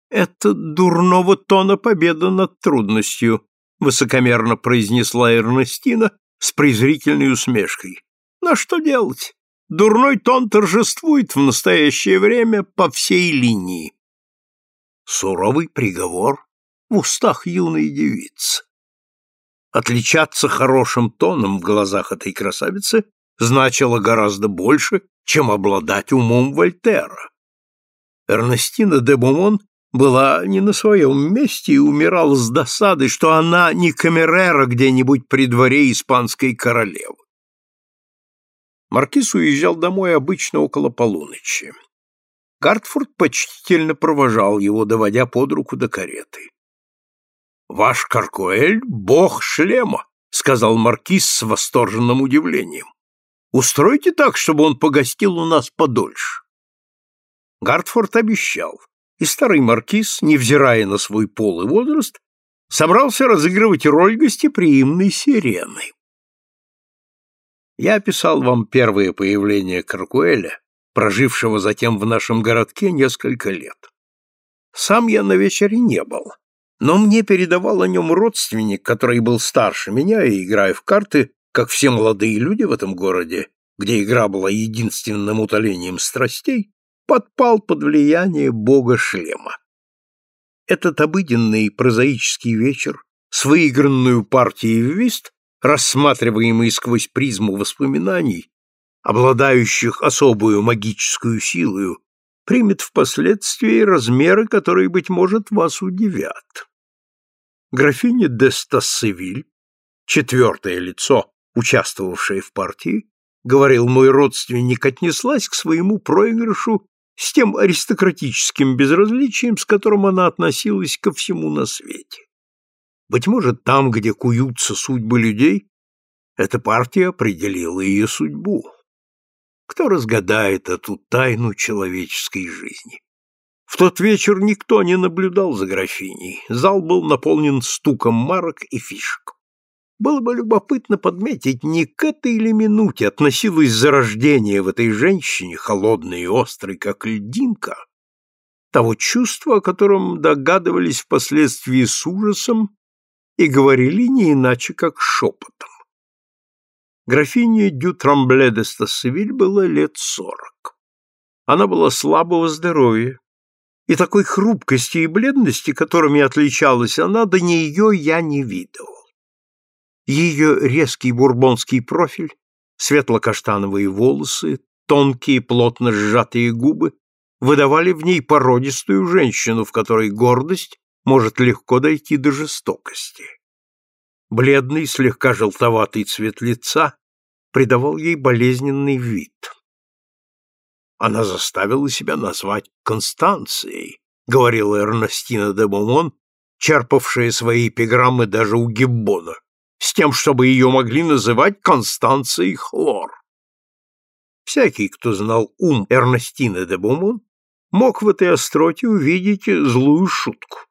A: «Это дурного тона победа над трудностью», — высокомерно произнесла Эрнестина с презрительной усмешкой. «Но что делать? Дурной тон торжествует в настоящее время по всей линии». Суровый приговор в устах юной девицы. Отличаться хорошим тоном в глазах этой красавицы значило гораздо больше, чем обладать умом Вольтера. Эрнестина де Бумон была не на своем месте и умирала с досады, что она не камерера где-нибудь при дворе испанской королевы. Маркиз уезжал домой обычно около полуночи. Гартфорд почтительно провожал его, доводя под руку до кареты. «Ваш Каркуэль — бог шлема», — сказал маркиз с восторженным удивлением. «Устройте так, чтобы он погостил у нас подольше». Гартфорд обещал и старый маркиз, невзирая на свой пол и возраст, собрался разыгрывать роль гостеприимной сирены. Я описал вам первое появление Каркуэля, прожившего затем в нашем городке несколько лет. Сам я на вечере не был, но мне передавал о нем родственник, который был старше меня и, играя в карты, как все молодые люди в этом городе, где игра была единственным утолением страстей, подпал под влияние бога шлема. Этот обыденный прозаический вечер с выигранную партией в вист рассматриваемый сквозь призму воспоминаний, обладающих особую магическую силою, примет впоследствии размеры, которые, быть может, вас удивят. Графиня де Стассевиль, четвертое лицо, участвовавшее в партии, говорил мой родственник, отнеслась к своему проигрышу с тем аристократическим безразличием, с которым она относилась ко всему на свете. Быть может, там, где куются судьбы людей, эта партия определила ее судьбу. Кто разгадает эту тайну человеческой жизни? В тот вечер никто не наблюдал за графиней. Зал был наполнен стуком марок и фишек. Было бы любопытно подметить, не к этой ли минуте относилось зарождение в этой женщине, холодной и острой, как льдинка, того чувства, о котором догадывались впоследствии с ужасом и говорили не иначе, как шепотом. Графине Дю Трамбле де Стассевиль было лет сорок. Она была слабого здоровья, и такой хрупкости и бледности, которыми отличалась она, до нее я не видел. Ее резкий бурбонский профиль, светло-каштановые волосы, тонкие, плотно сжатые губы выдавали в ней породистую женщину, в которой гордость может легко дойти до жестокости. Бледный, слегка желтоватый цвет лица придавал ей болезненный вид. Она заставила себя назвать Констанцией, говорила Эрнестина де Бомон, черпавшая свои эпиграммы даже у Гиббона, с тем, чтобы ее могли называть Констанцией Хлор. Всякий, кто знал ум Эрнестины де Бомон, мог в этой остроте увидеть злую шутку.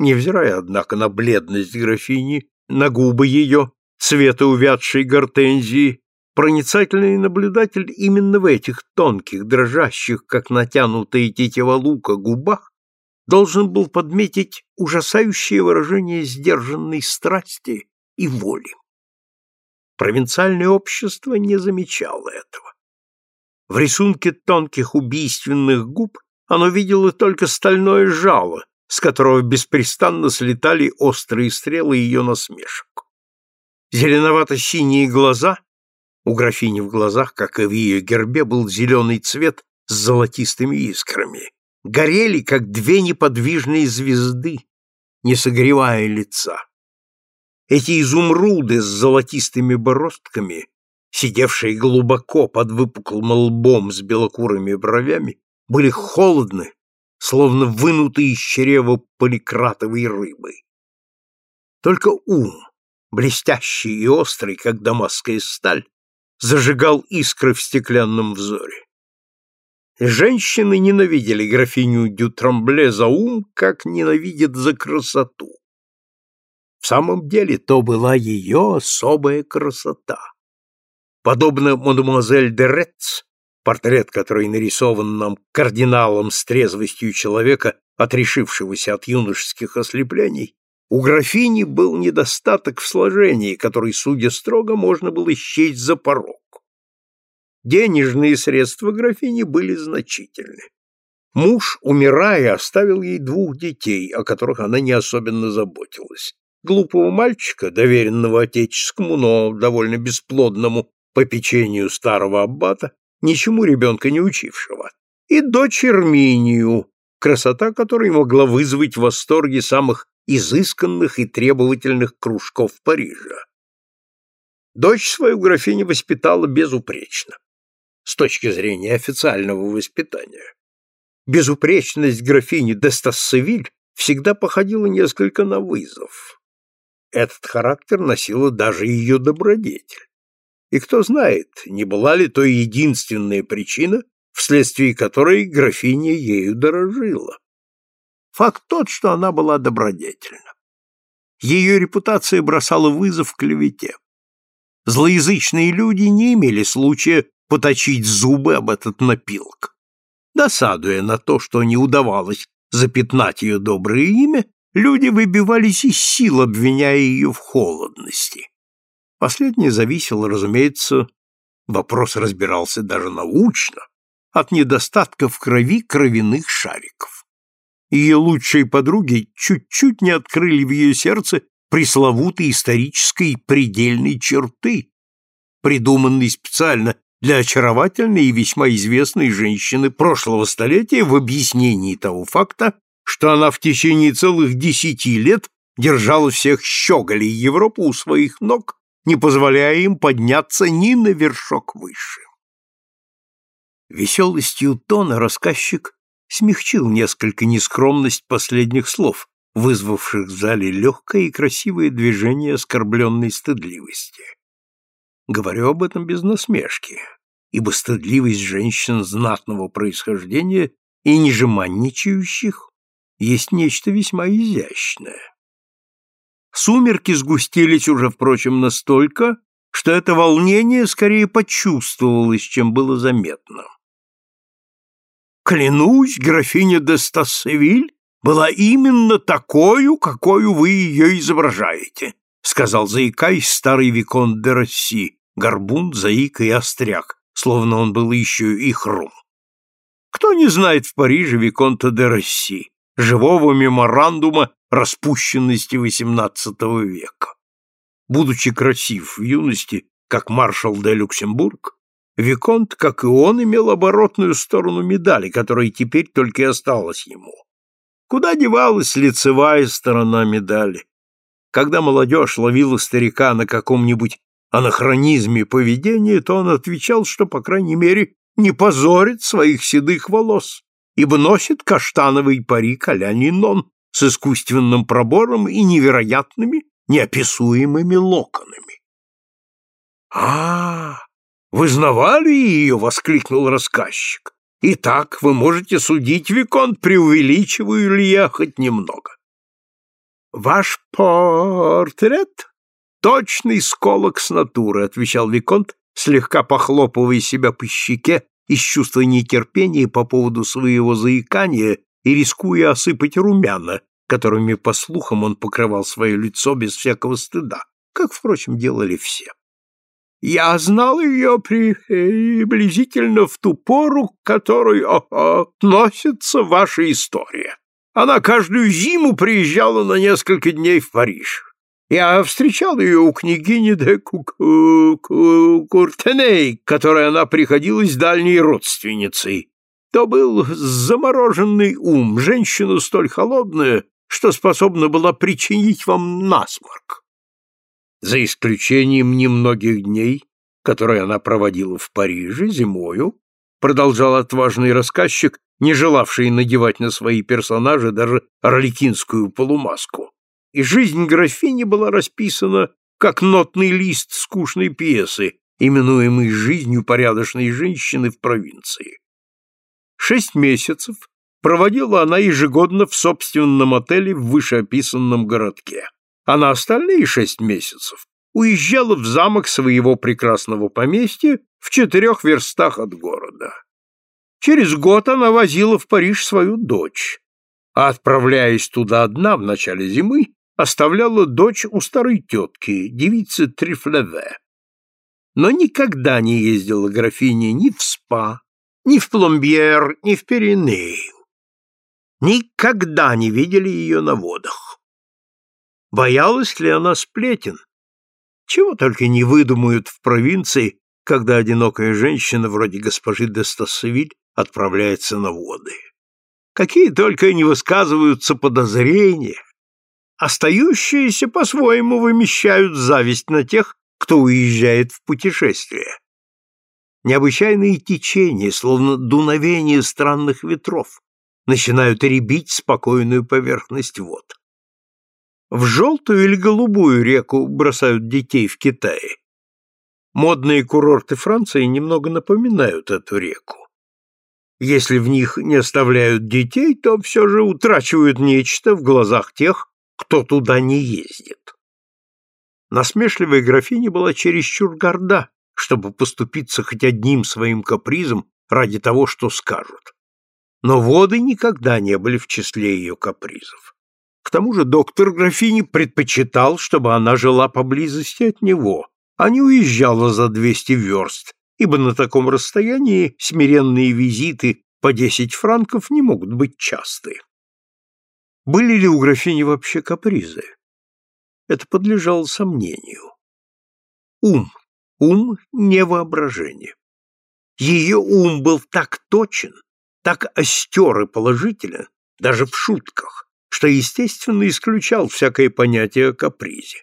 A: Невзирая, однако, на бледность графини, на губы ее, цвета увядшей гортензии, проницательный наблюдатель именно в этих тонких, дрожащих, как натянутые тетива лука, губах должен был подметить ужасающее выражение сдержанной страсти и воли. Провинциальное общество не замечало этого. В рисунке тонких убийственных губ оно видело только стальное жало, с которого беспрестанно слетали острые стрелы ее насмешек. Зеленовато-синие глаза, у графини в глазах, как и в ее гербе, был зеленый цвет с золотистыми искрами, горели, как две неподвижные звезды, не согревая лица. Эти изумруды с золотистыми бороздками, сидевшие глубоко под выпуклым лбом с белокурыми бровями, были холодны словно вынутый из чрева поликратовой рыбы. Только ум, блестящий и острый, как дамасская сталь, зажигал искры в стеклянном взоре. Женщины ненавидели графиню Дютрамбле за ум, как ненавидят за красоту. В самом деле, то была ее особая красота. Подобно мадемуазель де Ретц, портрет, который нарисован нам кардиналом с трезвостью человека, отрешившегося от юношеских ослеплений, у графини был недостаток в сложении, который, судя строго, можно было счесть за порог. Денежные средства графини были значительны. Муж, умирая, оставил ей двух детей, о которых она не особенно заботилась. Глупого мальчика, доверенного отеческому, но довольно бесплодному попечению старого аббата, ничему ребенка не учившего, и дочь Эрминию, красота которой могла вызвать восторги самых изысканных и требовательных кружков Парижа. Дочь свою графиня воспитала безупречно, с точки зрения официального воспитания. Безупречность графини де Стассевиль всегда походила несколько на вызов. Этот характер носила даже ее добродетель. И кто знает, не была ли то единственная причина, вследствие которой графиня ею дорожила. Факт тот, что она была добродетельна. Ее репутация бросала вызов клевете. Злоязычные люди не имели случая поточить зубы об этот напилок. Досадуя на то, что не удавалось запятнать ее доброе имя, люди выбивались из сил, обвиняя ее в холодности. Последнее зависело, разумеется, вопрос разбирался даже научно, от недостатка в крови кровяных шариков. Ее лучшие подруги чуть-чуть не открыли в ее сердце пресловутой исторической предельной черты, придуманной специально для очаровательной и весьма известной женщины прошлого столетия в объяснении того факта, что она в течение целых десяти лет держала всех щеголей Европы у своих ног, не позволяя им подняться ни на вершок выше. Веселостью тона рассказчик смягчил несколько нескромность последних слов, вызвавших в зале легкое и красивое движение оскорбленной стыдливости. Говорю об этом без насмешки, ибо стыдливость женщин знатного происхождения и нежеманничающих есть нечто весьма изящное. Сумерки сгустились уже, впрочем, настолько, что это волнение скорее почувствовалось, чем было заметно. «Клянусь, графиня де Стассевиль была именно такой, какой вы ее изображаете», сказал, заикаясь, старый Викон де Росси, горбун, заик и остряк, словно он был еще и хрум. Кто не знает в Париже Виконта де Росси, живого меморандума распущенности XVIII века? Будучи красив в юности, как маршал де Люксембург, Виконт, как и он, имел оборотную сторону медали, которая теперь только и осталась ему. Куда девалась лицевая сторона медали? Когда молодежь ловила старика на каком-нибудь анахронизме поведения, то он отвечал, что, по крайней мере, не позорит своих седых волос, ибо носит каштановый парик а-ля Нинон с искусственным пробором и невероятными, неописуемыми локонами. а, -а, -а вы знавали ее? — воскликнул рассказчик. — Итак, вы можете судить, Виконт, преувеличиваю ли я хоть немного. — Ваш портрет Точный сколок с натуры, отвечал Виконт, слегка похлопывая себя по щеке из чувства нетерпения по поводу своего заикания и рискуя осыпать румяна, которыми, по слухам, он покрывал свое лицо без всякого стыда, как, впрочем, делали все. Я знал ее приблизительно в ту пору, к которой относится ваша история. Она каждую зиму приезжала на несколько дней в Париж. Я встречал ее у княгини де Куртеней, которой она приходилась дальней родственницей. То был замороженный ум, женщина столь холодная, что способна была причинить вам насморк. За исключением немногих дней, которые она проводила в Париже зимою, продолжал отважный рассказчик, не желавший надевать на свои персонажи даже орликинскую полумаску и жизнь графини была расписана как нотный лист скучной пьесы, именуемой жизнью порядочной женщины в провинции. Шесть месяцев проводила она ежегодно в собственном отеле в вышеописанном городке, а на остальные шесть месяцев уезжала в замок своего прекрасного поместья в четырех верстах от города. Через год она возила в Париж свою дочь, а отправляясь туда одна в начале зимы, оставляла дочь у старой тетки, девицы Трифлеве. Но никогда не ездила графиня ни в Спа, ни в Пломбьер, ни в Пиренеи. Никогда не видели ее на водах. Боялась ли она сплетен? Чего только не выдумают в провинции, когда одинокая женщина вроде госпожи де Стассевиль отправляется на воды. Какие только не высказываются подозрения, Остающиеся по-своему вымещают зависть на тех, кто уезжает в путешествие. Необычайные течения, словно дуновение странных ветров, начинают ребить спокойную поверхность вод. В желтую или голубую реку бросают детей в Китае. Модные курорты Франции немного напоминают эту реку. Если в них не оставляют детей, то все же утрачивают нечто в глазах тех, кто туда не ездит. Насмешливая графиня была чересчур горда, чтобы поступиться хоть одним своим капризом ради того, что скажут. Но воды никогда не были в числе ее капризов. К тому же доктор графини предпочитал, чтобы она жила поблизости от него, а не уезжала за 200 верст, ибо на таком расстоянии смиренные визиты по 10 франков не могут быть часты. Были ли у графини вообще капризы? это подлежало сомнению. Ум, ум — не воображение. Ее ум был так точен, так остер и положителен, даже в шутках, что, естественно, исключал всякое понятие о капризе.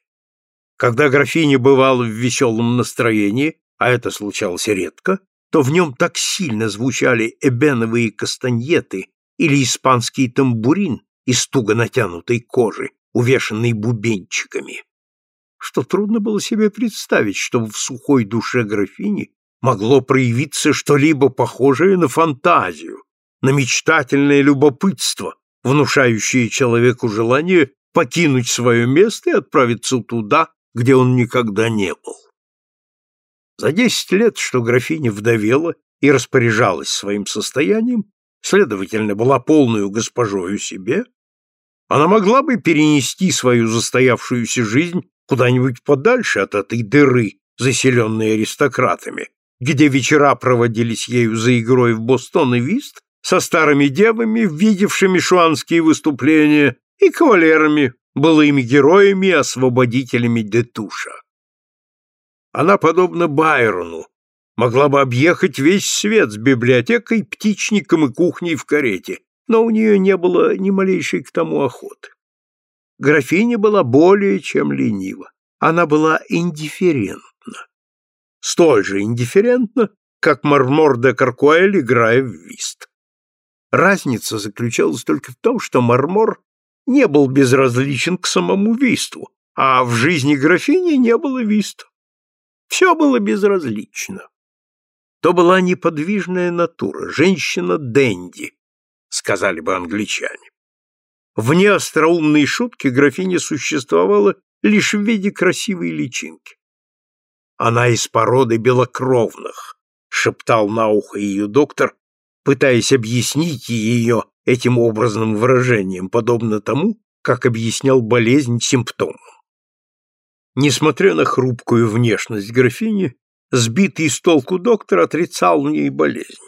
A: Когда графиня бывала в веселом настроении, а это случалось редко, то в нем так сильно звучали эбеновые кастаньеты или испанский тамбурин из туго натянутой кожи, увешанный бубенчиками, что трудно было себе представить, чтобы в сухой душе графини могло проявиться что-либо похожее на фантазию, на мечтательное любопытство, внушающее человеку желание покинуть свое место и отправиться туда, где он никогда не был. За десять лет, что графиня вдовела и распоряжалась своим состоянием, следовательно, была полную госпожою себе, она могла бы перенести свою застоявшуюся жизнь куда-нибудь подальше от этой дыры, заселенной аристократами, где вечера проводились ею за игрой в Бостон и Вист, со старыми девами, видевшими шуанские выступления, и кавалерами, былыми героями и освободителями Детуша. Она, подобно Байрону, могла бы объехать весь свет с библиотекой, птичником и кухней в карете, но у нее не было ни малейшей к тому охоты. Графиня была более чем ленива. Она была индифферентна. Столь же индифферентна, как Мармор де Каркуэль, играя в вист. Разница заключалась только в том, что Мармор не был безразличен к самому висту, а в жизни графини не было виста. Все было безразлично. То была неподвижная натура, женщина-денди, сказали бы англичане. Вне остроумной шутки графиня существовала лишь в виде красивой личинки. Она из породы белокровных, шептал на ухо ее доктор, пытаясь объяснить ее этим образным выражением, подобно тому, как объяснял болезнь симптомом. Несмотря на хрупкую внешность графини, сбитый с толку доктор отрицал в ней болезнь.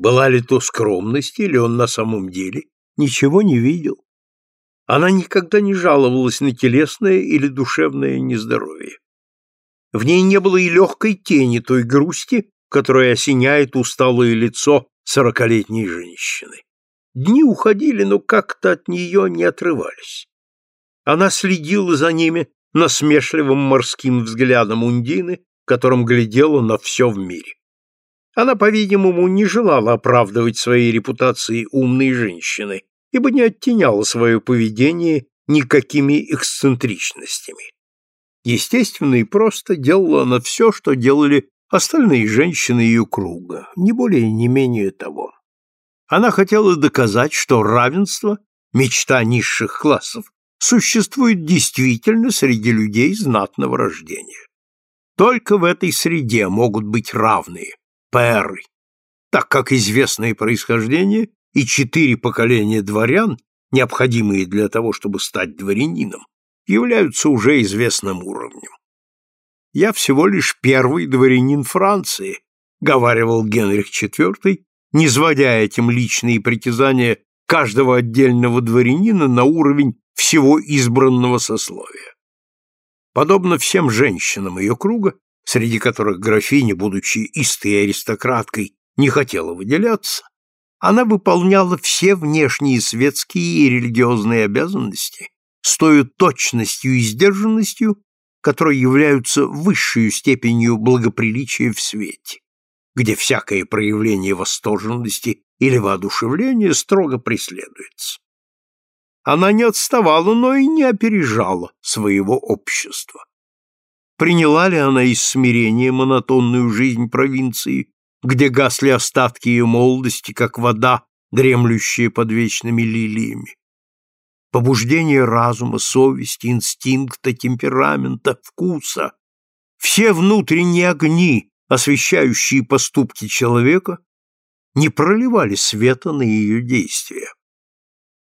A: Была ли то скромность, или он на самом деле ничего не видел? Она никогда не жаловалась на телесное или душевное нездоровье. В ней не было и легкой тени той грусти, которая осеняет усталое лицо сорокалетней женщины. Дни уходили, но как-то от нее не отрывались. Она следила за ними насмешливым морским взглядом Ундины, которым глядела на все в мире. Она, по-видимому, не желала оправдывать своей репутации умной женщины, ибо не оттеняла свое поведение никакими эксцентричностями. Естественно и просто делала она все, что делали остальные женщины ее круга, не более не менее того. Она хотела доказать, что равенство, мечта низших классов, существует действительно среди людей знатного рождения. Только в этой среде могут быть равные, пэры, так как известное происхождение и четыре поколения дворян, необходимые для того, чтобы стать дворянином, являются уже известным уровнем. «Я всего лишь первый дворянин Франции», — говаривал Генрих IV, низводя этим личные притязания каждого отдельного дворянина на уровень всего избранного сословия. Подобно всем женщинам ее круга, среди которых графиня, будучи истой аристократкой, не хотела выделяться, она выполняла все внешние светские и религиозные обязанности с той точностью и сдержанностью, которые являются высшей степенью благоприличия в свете, где всякое проявление восторженности или воодушевления строго преследуется. Она не отставала, но и не опережала своего общества. Приняла ли она из смирения монотонную жизнь провинции, где гасли остатки ее молодости, как вода, дремлющая под вечными лилиями? Побуждение разума, совести, инстинкта, темперамента, вкуса — все внутренние огни, освещающие поступки человека, не проливали света на ее действия.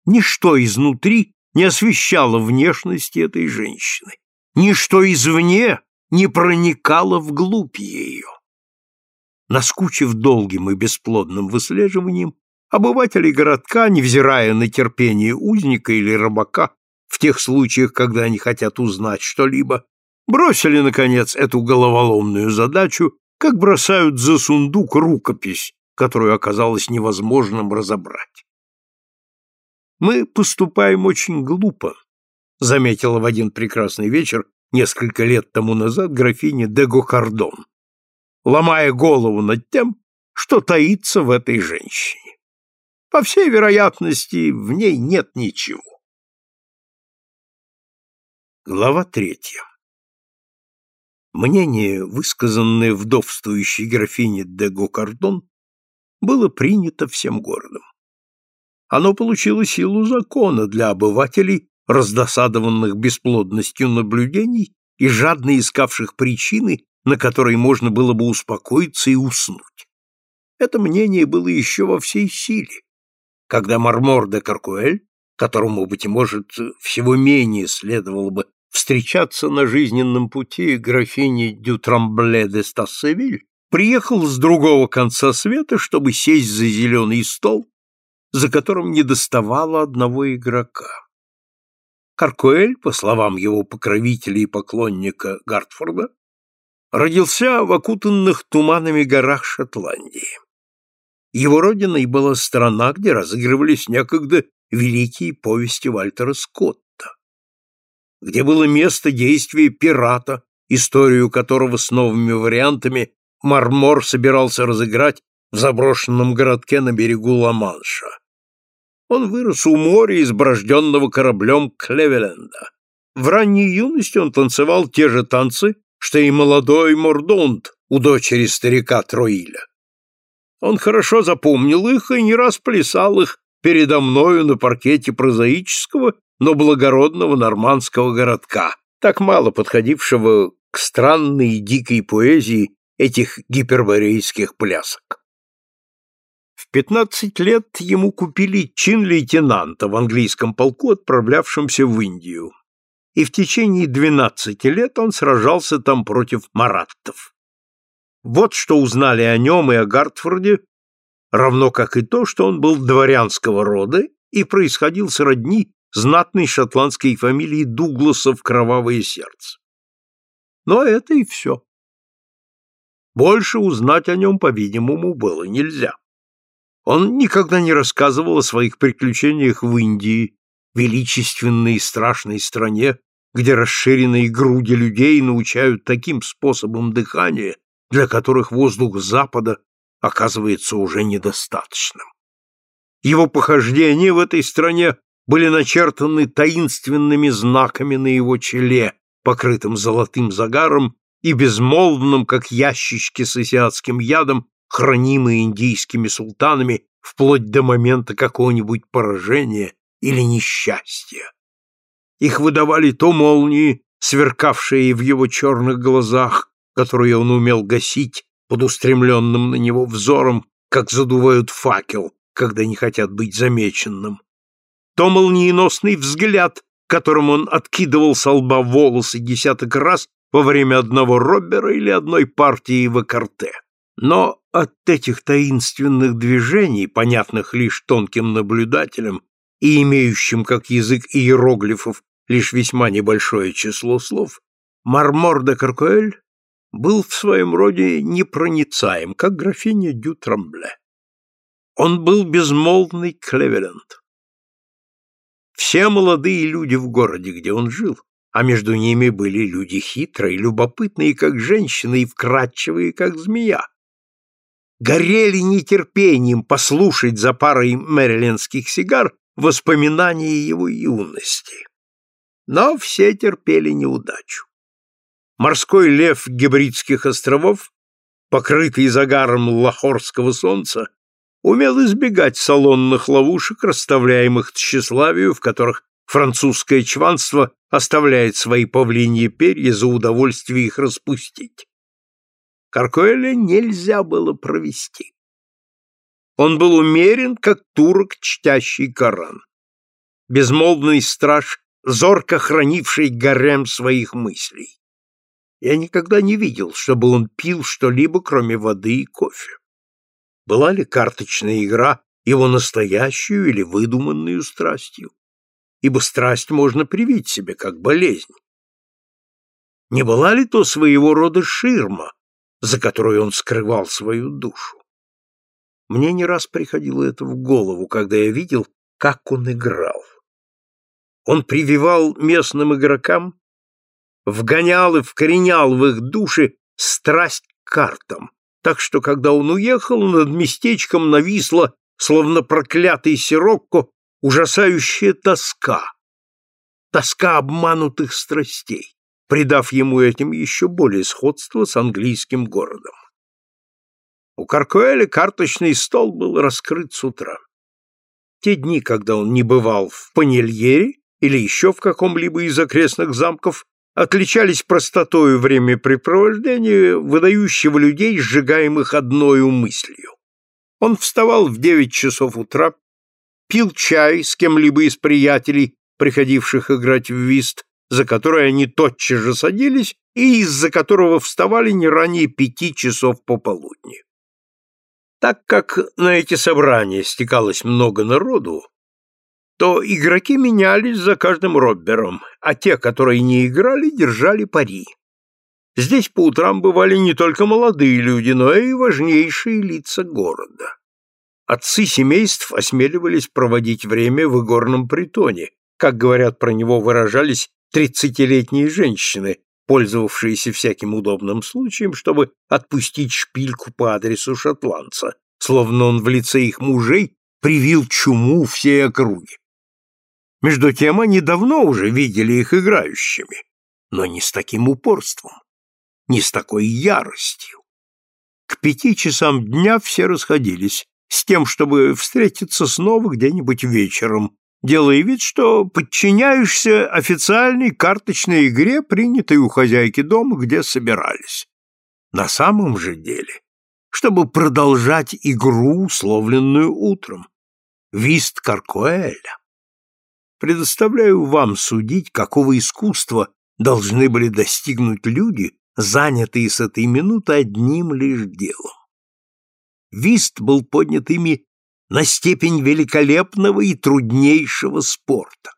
A: Ничто изнутри не освещало внешности этой женщины. Ничто извне не проникало вглубь ее. Наскучив долгим и бесплодным выслеживанием, обыватели городка, невзирая на терпение узника или рыбака, в тех случаях, когда они хотят узнать что-либо, бросили, наконец, эту головоломную задачу, как бросают за сундук рукопись, которую оказалось невозможным разобрать. «Мы поступаем очень глупо», — заметила в один прекрасный вечер несколько лет тому назад графиня де Гокардон, ломая голову над тем, что таится в этой женщине. По всей вероятности, в ней нет ничего. Глава третья. Мнение, высказанное вдовствующей графине де Гокардон, было принято всем городом. Оно получило силу закона для обывателей, раздосадованных бесплодностью наблюдений и жадно искавших причины, на которые можно было бы успокоиться и уснуть. Это мнение было еще во всей силе, когда Мармор де Каркуэль, которому, быть может, всего менее следовало бы встречаться на жизненном пути графини Дютрамбле де Стассевиль, приехал с другого конца света, чтобы сесть за зеленый стол, за которым не доставало одного игрока. Каркуэль, по словам его покровителя и поклонника Гартфорда, родился в окутанных туманами горах Шотландии. Его родиной была страна, где разыгрывались некогда великие повести Вальтера Скотта, где было место действия пирата, историю которого с новыми вариантами Мармор собирался разыграть в заброшенном городке на берегу Ла-Манша. Он вырос у моря, изброжденного кораблем Клевеленда. В ранней юности он танцевал те же танцы, что и молодой Мордунт у дочери старика Троиля. Он хорошо запомнил их и не раз плясал их передо мною на паркете прозаического, но благородного нормандского городка, так мало подходившего к странной и дикой поэзии этих гиперборейских плясок. В пятнадцать лет ему купили чин лейтенанта в английском полку, отправлявшемся в Индию, и в течение двенадцати лет он сражался там против мараттов. Вот что узнали о нем и о Гартфорде, равно как и то, что он был дворянского рода и происходил с родни знатной шотландской фамилии Дугласов Кровавое Сердце. Но это и все. Больше узнать о нем, по-видимому, было нельзя. Он никогда не рассказывал о своих приключениях в Индии, величественной и страшной стране, где расширенные груди людей научают таким способом дыхания, для которых воздух Запада оказывается уже недостаточным. Его похождения в этой стране были начертаны таинственными знаками на его челе, покрытым золотым загаром и безмолвным, как ящички с азиатским ядом, хранимые индийскими султанами вплоть до момента какого-нибудь поражения или несчастья. Их выдавали то молнии, сверкавшие в его черных глазах, которые он умел гасить под устремленным на него взором, как задувают факел, когда не хотят быть замеченным, то молниеносный взгляд, которым он откидывал со лба волосы десяток раз во время одного роббера или одной партии в экарте. Но от этих таинственных движений, понятных лишь тонким наблюдателям и имеющим как язык иероглифов лишь весьма небольшое число слов, Мармор де Каркуэль был в своем роде непроницаем, как графиня Дю Трамбле. Он был безмолвный Клеверленд. Все молодые люди в городе, где он жил, а между ними были люди хитрые, любопытные, как женщины, и вкрадчивые, как змея, горели нетерпением послушать за парой мэрилендских сигар воспоминания его юности. Но все терпели неудачу. Морской лев Гибридских островов, покрытый загаром лахорского солнца, умел избегать салонных ловушек, расставляемых тщеславию, в которых французское чванство оставляет свои павлиньи перья за удовольствие их распустить. Каркуэля нельзя было провести. Он был умерен, как турок, чтящий Коран. Безмолвный страж, зорко хранивший гарем своих мыслей. Я никогда не видел, чтобы он пил что-либо, кроме воды и кофе. Была ли карточная игра его настоящую или выдуманную страстью? ибо страсть можно привить себе как болезнь. Не была ли то своего рода ширма, за которой он скрывал свою душу? Мне не раз приходило это в голову, когда я видел, как он играл. Он прививал местным игрокам, вгонял и вкоренял в их души страсть к картам, так что, когда он уехал, над местечком нависла, словно проклятый сирокко, ужасающая тоска. Тоска обманутых страстей, придав ему этим еще более сходство с английским городом. У Каркуэля карточный стол был раскрыт с утра. Те дни, когда он не бывал в Панельере или еще в каком-либо из окрестных замков, отличались простотой времяпрепровождения, выдающего людей, сжигаемых одною мыслью. Он вставал в девять часов утра, пил чай с кем-либо из приятелей, приходивших играть в вист, за который они тотчас же садились и из-за которого вставали не ранее пяти часов пополудни. Так как на эти собрания стекалось много народу, то игроки менялись за каждым роббером, а те, которые не играли, держали пари. Здесь по утрам бывали не только молодые люди, но и важнейшие лица города. Отцы семейств осмеливались проводить время в игорном притоне, как говорят про него выражались тридцатилетние женщины, пользовавшиеся всяким удобным случаем, чтобы отпустить шпильку по адресу шотландца, словно он в лице их мужей привил чуму всей округи. Между тем они давно уже видели их играющими, но не с таким упорством, не с такой яростью. К пяти часам дня все расходились, с тем, чтобы встретиться снова где-нибудь вечером, делая вид, что подчиняешься официальной карточной игре, принятой у хозяйки дома, где собирались. На самом же деле, чтобы продолжать игру, условленную утром. Вист Каркуэля. Предоставляю вам судить, какого искусства должны были достигнуть люди, занятые с этой минуты одним лишь делом. Вист был поднят ими на степень великолепного и труднейшего спорта.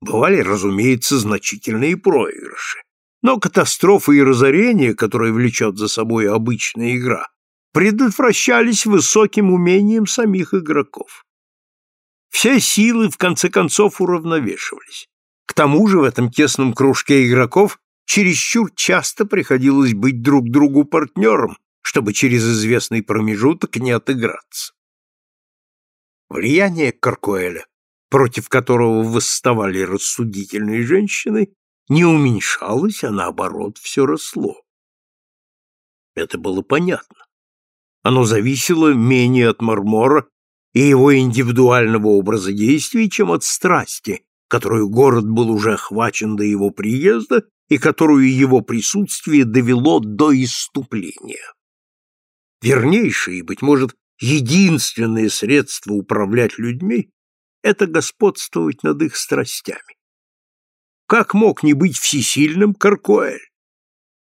A: Бывали, разумеется, значительные проигрыши, но катастрофы и разорения, которые влечет за собой обычная игра, предотвращались высоким умением самих игроков. Все силы, в конце концов, уравновешивались. К тому же в этом тесном кружке игроков чересчур часто приходилось быть друг другу партнером, чтобы через известный промежуток не отыграться. Влияние Каркуэля, против которого восставали рассудительные женщины, не уменьшалось, а наоборот все росло. Это было понятно. Оно зависело менее от Мармора и его индивидуального образа действий, чем от страсти, которую город был уже охвачен до его приезда и которую его присутствие довело до иступления. Вернейшее и, быть может, единственное средство управлять людьми — это господствовать над их страстями. Как мог не быть всесильным Каркуэль?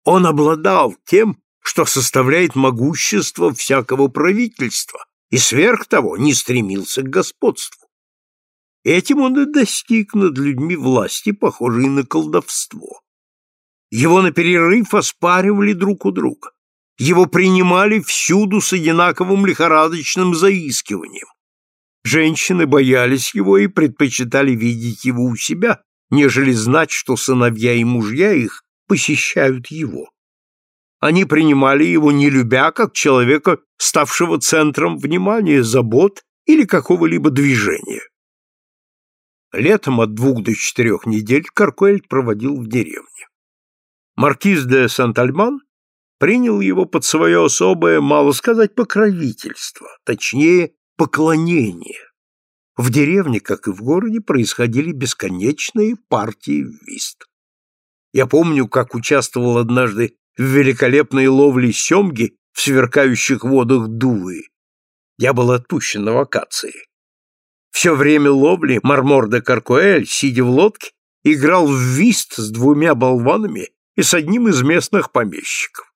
A: Он обладал тем, что составляет могущество всякого правительства, и сверх того не стремился к господству. Этим он и достиг над людьми власти, похожей на колдовство. Его на перерыв оспаривали друг у друга. Его принимали всюду с одинаковым лихорадочным заискиванием. Женщины боялись его и предпочитали видеть его у себя, нежели знать, что сыновья и мужья их посещают его. Они принимали его не любя, как человека, ставшего центром внимания, забот или какого-либо движения. Летом от двух до четырех недель Каркуэль проводил в деревне. Маркиз де Сантальман принял его под свое особое, мало сказать, покровительство, точнее, поклонение. В деревне, как и в городе, происходили бесконечные партии вист. Я помню, как участвовал однажды в великолепной ловле семги в сверкающих водах Дувы. Я был отпущен на вакации. Все время ловли Мармор де Каркуэль, сидя в лодке, играл в вист с двумя болванами и с одним из местных помещиков.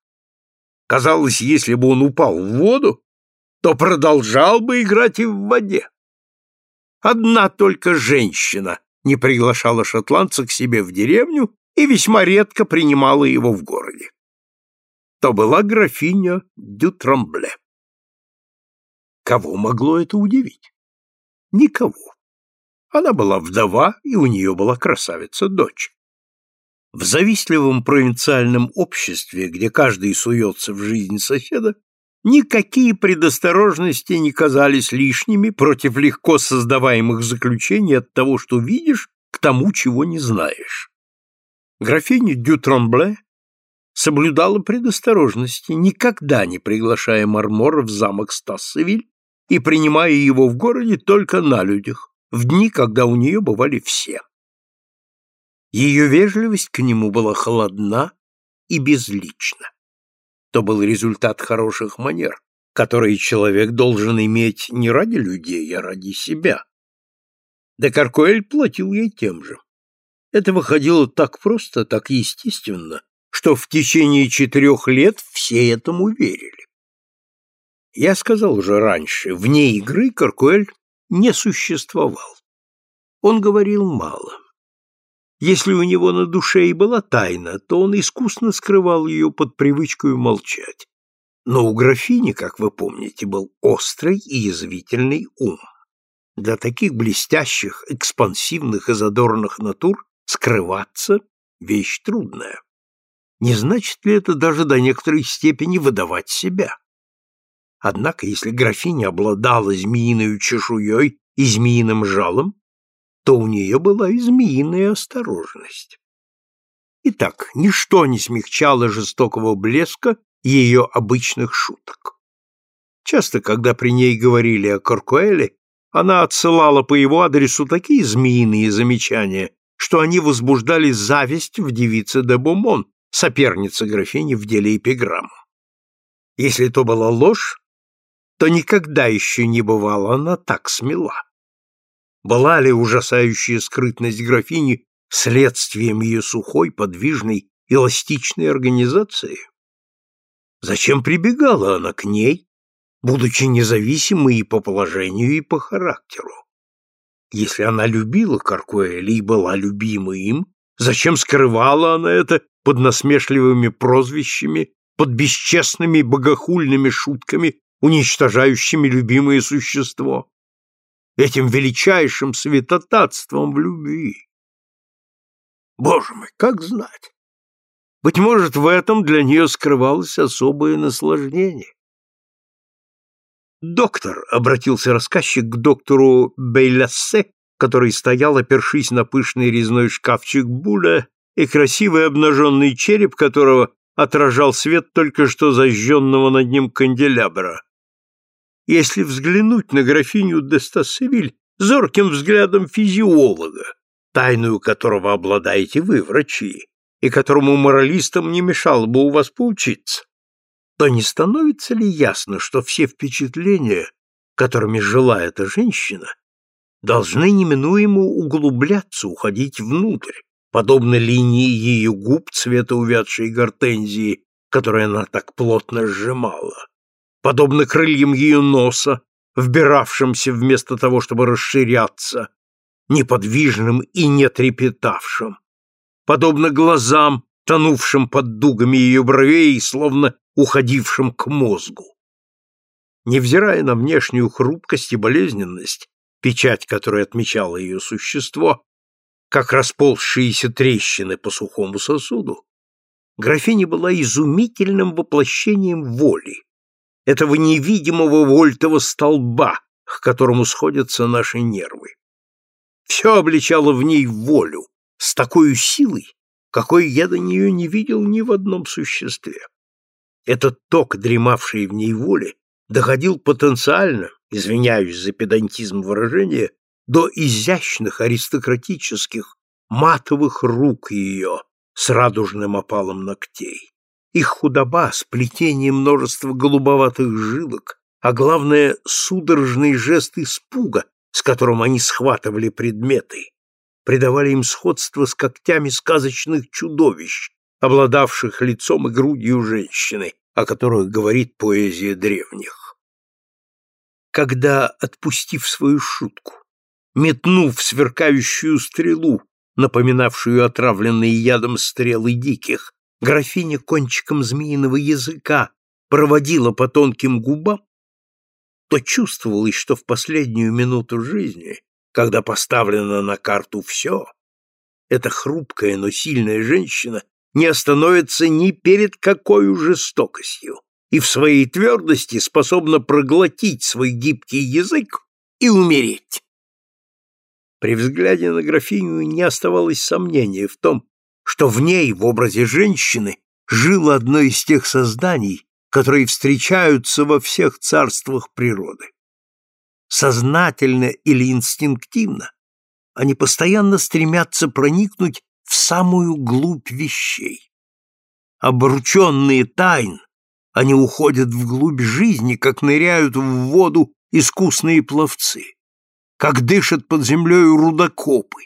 A: Казалось, если бы он упал в воду, то продолжал бы играть и в воде. Одна только женщина не приглашала шотландца к себе в деревню и весьма редко принимала его в городе. То была графиня Дютрамбле. Кого могло это удивить? Никого. Она была вдова, и у нее была красавица-дочь. В завистливом провинциальном обществе, где каждый суется в жизнь соседа, никакие предосторожности не казались лишними против легко создаваемых заключений от того, что видишь, к тому, чего не знаешь. Графиня Дютрамбле соблюдала предосторожности, никогда не приглашая Мармора в замок Стассевиль и принимая его в городе только на людях, в дни, когда у нее бывали все. Ее вежливость к нему была холодна и безлична. То был результат хороших манер, которые человек должен иметь не ради людей, а ради себя. Декаркуэль платил ей тем же. Это выходило так просто, так естественно, что в течение четырех лет все этому верили. Я сказал уже раньше, вне игры Каркуэль не существовал. Он говорил мало. Если у него на душе и была тайна, то он искусно скрывал ее под привычкой молчать. Но у графини, как вы помните, был острый и язвительный ум. Для таких блестящих, экспансивных и задорных натур скрываться — вещь трудная. Не значит ли это даже до некоторой степени выдавать себя? Однако, если графиня обладала змеиной чешуей и змеиным жалом, то у нее была и змеиная осторожность. Итак, ничто не смягчало жестокого блеска ее обычных шуток. Часто, когда при ней говорили о Коркуэле, она отсылала по его адресу такие змеиные замечания, что они возбуждали зависть в девице де Бумон, сопернице графини в деле эпиграммы. Если то была ложь, то никогда еще не бывала она так смела. Была ли ужасающая скрытность графини следствием ее сухой, подвижной, эластичной организации? Зачем прибегала она к ней, будучи независимой и по положению, и по характеру? Если она любила Каркуэля и была любима им, зачем скрывала она это под насмешливыми прозвищами, под бесчестными богохульными шутками, уничтожающими любимое существо? Этим величайшим святотатством в любви. Боже мой, как знать? Быть может, в этом для нее скрывалось особое наслаждение. «Доктор», — обратился рассказчик к доктору Бейляссе, который стоял, опершись на пышный резной шкафчик Буля и красивый обнаженный череп которого отражал свет только что зажженного над ним канделябра. Если взглянуть на графиню де Стассевиль зорким взглядом физиолога, тайную которого обладаете вы, врачи, и которому моралистам не мешало бы у вас поучиться, то не становится ли ясно, что все впечатления, которыми жила эта женщина, должны неминуемо углубляться, уходить внутрь, подобно линии ее губ цвета увядшей гортензии, которую она так плотно сжимала подобно крыльям ее носа, вбиравшимся вместо того, чтобы расширяться, неподвижным и не трепетавшим, подобно глазам, тонувшим под дугами ее бровей, словно уходившим к мозгу. Невзирая на внешнюю хрупкость и болезненность, печать которой отмечала ее существо, как расползшиеся трещины по сухому сосуду, графиня была изумительным воплощением воли, этого невидимого вольтового столба, к которому сходятся наши нервы. Все обличало в ней волю, с такой силой, какой я до нее не видел ни в одном существе. Этот ток, дремавший в ней воли, доходил потенциально, извиняюсь за педантизм выражения, до изящных аристократических матовых рук ее с радужным опалом ногтей. Их худоба, сплетение множества голубоватых жилок, а главное, судорожный жест испуга, с которым они схватывали предметы, придавали им сходство с когтями сказочных чудовищ, обладавших лицом и грудью женщины, о которых говорит поэзия древних. Когда, отпустив свою шутку, метнув сверкающую стрелу, напоминавшую отравленные ядом стрелы диких, графиня кончиком змеиного языка проводила по тонким губам, то чувствовалось, что в последнюю минуту жизни, когда поставлено на карту все, эта хрупкая, но сильная женщина не остановится ни перед какой жестокостью и в своей твердости способна проглотить свой гибкий язык и умереть. При взгляде на графиню не оставалось сомнения в том, что в ней, в образе женщины, жило одно из тех созданий, которые встречаются во всех царствах природы. Сознательно или инстинктивно они постоянно стремятся проникнуть в самую глубь вещей. Обрученные тайн, они уходят вглубь жизни, как ныряют в воду искусные пловцы, как дышат под землей рудокопы.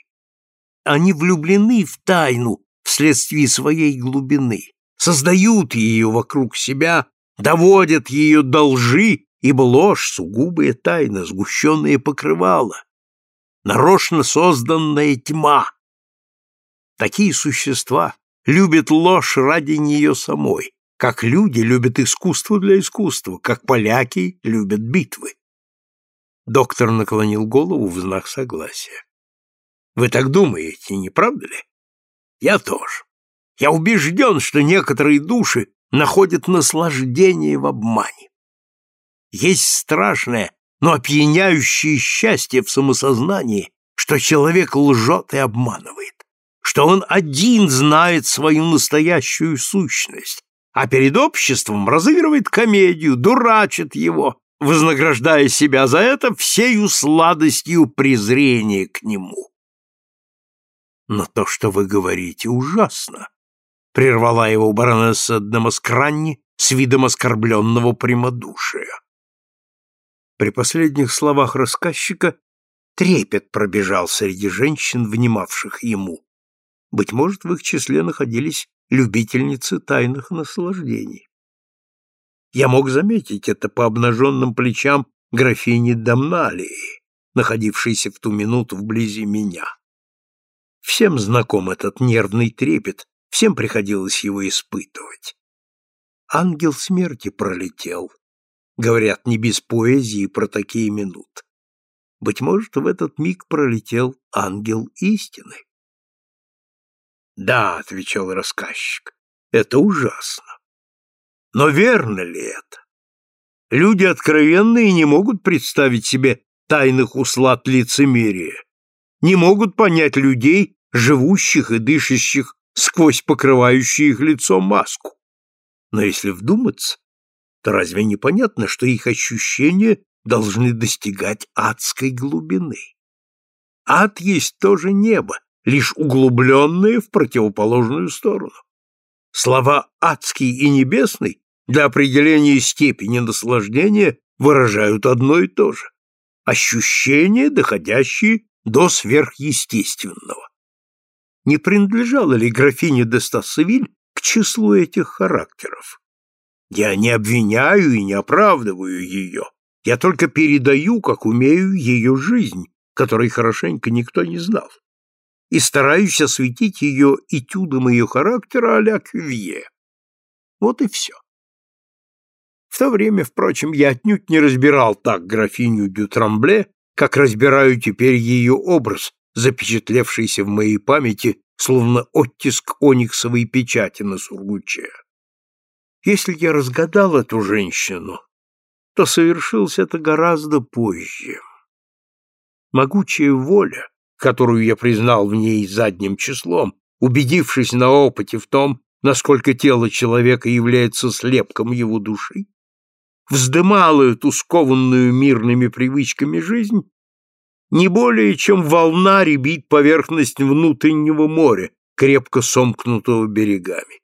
A: Они влюблены в тайну вследствие своей глубины, создают ее вокруг себя доводят ее до лжи, ибо ложь — сугубая тайна, сгущенное покрывало, нарочно созданная тьма. Такие существа любят ложь ради нее самой, как люди любят искусство для искусства, как поляки любят битвы. Доктор наклонил голову в знак согласия. Вы так думаете, не правда ли? Я тоже. Я убежден, что некоторые души находит наслаждение в обмане. Есть страшное, но опьяняющее счастье в самосознании, что человек лжет и обманывает, что он один знает свою настоящую сущность, а перед обществом разыгрывает комедию, дурачит его, вознаграждая себя за это всею сладостью презрения к нему. Но то, что вы говорите, ужасно, — прервала его баронесса Дамаскранни с видом оскорбленного прямодушия. При последних словах рассказчика трепет пробежал среди женщин, внимавших ему. Быть может, в их числе находились любительницы тайных наслаждений. Я мог заметить это по обнаженным плечам графини Дамналии, находившейся в ту минуту вблизи меня. Всем знаком этот нервный трепет, Всем приходилось его испытывать. Ангел смерти пролетел. Говорят, не без поэзии про такие минуты. Быть может, в этот миг пролетел ангел истины. «Да», — отвечал рассказчик, — «это ужасно. Но верно ли это? Люди откровенные не могут представить себе тайных услад лицемерия, не могут понять людей, живущих и дышащих сквозь покрывающую их лицо маску. Но если вдуматься, то разве не понятно, что их ощущения должны достигать адской глубины? Ад есть тоже небо, лишь углубленное в противоположную сторону. Слова «адский» и «небесный» для определения степени наслаждения выражают одно и то же – ощущения, доходящие до сверхъестественного не принадлежала ли графиня де Стассевиль к числу этих характеров. Я не обвиняю и не оправдываю ее, я только передаю, как умею, ее жизнь, которой хорошенько никто не знал, и стараюсь осветить ее этюдом ее характера а-ля Кювье. Вот и все. В то время, впрочем, я отнюдь не разбирал так графиню Дютрамбле, как разбираю теперь ее образ, запечатлевшийся в моей памяти, словно оттиск ониксовой печати на сургуче. Если я разгадал эту женщину, то совершилось это гораздо позже. Могучая воля, которую я признал в ней задним числом, убедившись на опыте в том, насколько тело человека является слепком его души, вздымала эту скованную мирными привычками жизнь не более чем волна ребит поверхность внутреннего моря, крепко сомкнутого берегами.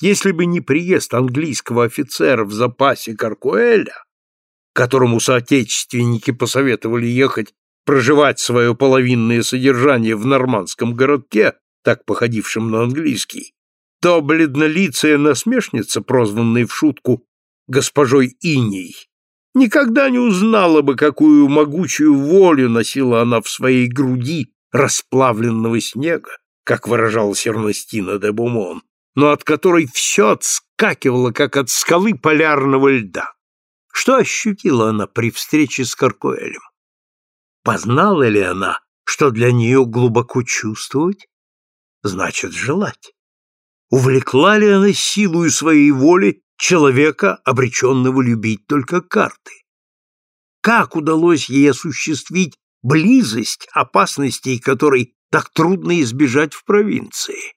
A: Если бы не приезд английского офицера в запасе Каркуэля, которому соотечественники посоветовали ехать проживать свое половинное содержание в нормандском городке, так походившем на английский, то бледнолицая насмешница, прозванная в шутку госпожой Иней, никогда не узнала бы, какую могучую волю носила она в своей груди расплавленного снега, как выражалась Эрнестина де Бумон, но от которой все отскакивало, как от скалы полярного льда. Что ощутила она при встрече с Каркуэлем? Познала ли она, что для нее глубоко чувствовать, значит желать? Увлекла ли она силою своей воли человека, обреченного любить только карты? Как удалось ей осуществить близость опасностей, которой так трудно избежать в провинции?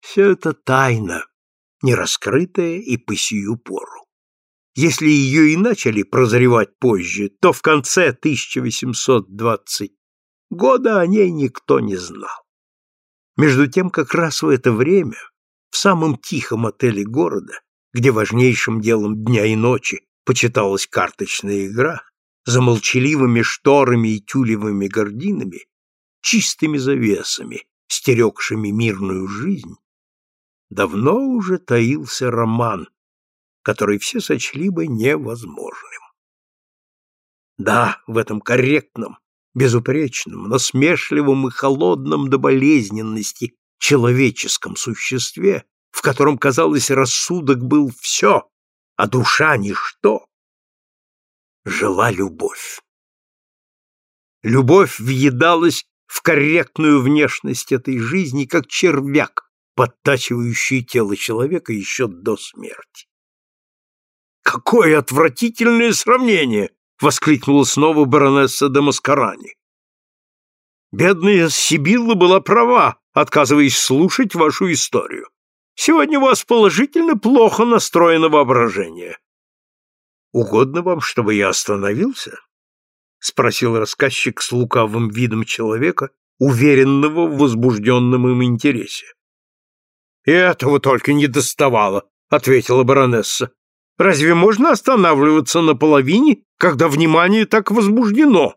A: Все это тайна, нераскрытая и по сию пору. Если ее и начали прозревать позже, то в конце 1820 года о ней никто не знал. Между тем, как раз в это время, в самом тихом отеле города, где важнейшим делом дня и ночи почиталась карточная игра, за молчаливыми шторами и тюлевыми гординами, чистыми завесами, стерегшими мирную жизнь, давно уже таился роман, который все сочли бы невозможным. Да, в этом корректном, безупречном, насмешливом и холодном до болезненности человеческом существе, в котором, казалось, рассудок был все, а душа — ничто, жила любовь. Любовь въедалась в корректную внешность этой жизни, как червяк, подтачивающий тело человека еще до смерти. «Какое отвратительное сравнение!» — воскликнула снова баронесса де Маскарани. «Бедная Сибилла была права, отказываясь слушать вашу историю. Сегодня у вас положительно плохо настроено воображение». «Угодно вам, чтобы я остановился?» — спросил рассказчик с лукавым видом человека, уверенного в возбужденном им интересе. «И этого только не доставало», — ответила баронесса. «Разве можно останавливаться на половине, когда внимание так возбуждено?»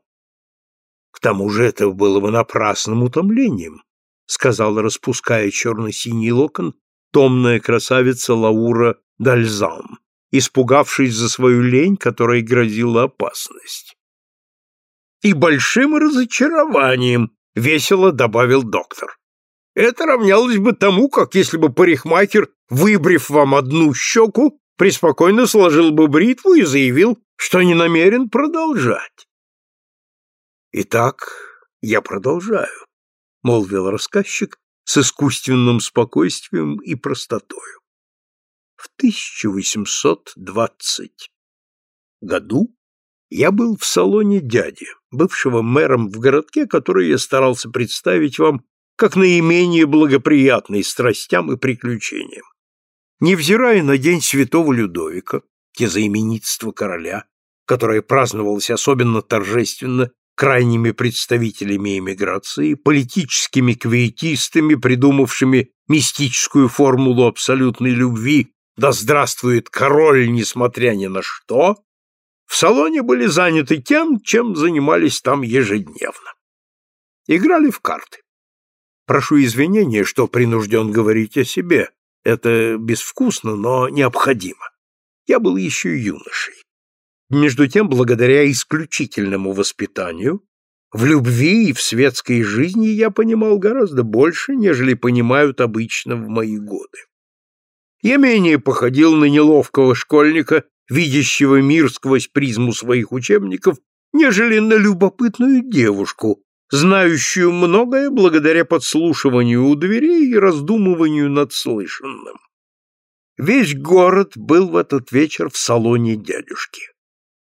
A: «К тому же это было бы напрасным утомлением», — сказала, распуская черно-синий локон, томная красавица Лаура Дальзам, испугавшись за свою лень, которой грозила опасность. «И большим разочарованием», — весело добавил доктор. Это равнялось бы тому, как если бы парикмахер, выбрив вам одну щеку, преспокойно сложил бы бритву и заявил, что не намерен продолжать. «Итак, я продолжаю», — молвил рассказчик с искусственным спокойствием и простотою. В 1820 году я был в салоне дяди, бывшего мэром в городке, который я старался представить вам как наименее благоприятный страстям и приключениям. Невзирая на День Святого Людовика, те заименитства короля, которое праздновалось особенно торжественно крайними представителями эмиграции, политическими квиетистами, придумавшими мистическую формулу абсолютной любви «Да здравствует король, несмотря ни на что», в салоне были заняты тем, чем занимались там ежедневно. Играли в карты. Прошу извинения, что принужден говорить о себе. Это безвкусно, но необходимо. Я был еще юношей. Между тем, благодаря исключительному воспитанию, в любви и в светской жизни я понимал гораздо больше, нежели понимают обычно в мои годы. Я менее походил на неловкого школьника, видящего мир сквозь призму своих учебников, нежели на любопытную девушку, знающую многое благодаря подслушиванию у дверей и раздумыванию над слышанным. Весь город был в этот вечер в салоне дядюшки.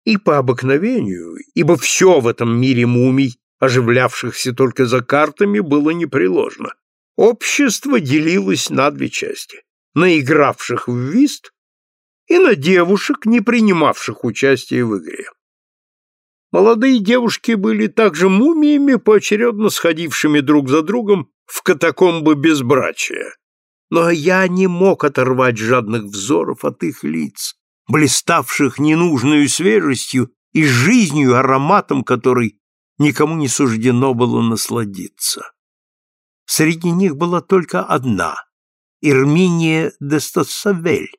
A: И по обыкновению, ибо все в этом мире мумий, оживлявшихся только за картами, было непреложно. Общество делилось на две части — на игравших в вист и на девушек, не принимавших участие в игре. Молодые девушки были также мумиями, поочередно сходившими друг за другом в катакомбы безбрачия. Но я не мог оторвать жадных взоров от их лиц, блиставших ненужную свежестью и жизнью, ароматом которой никому не суждено было насладиться. Среди них была только одна — Ирминия де Стассавель,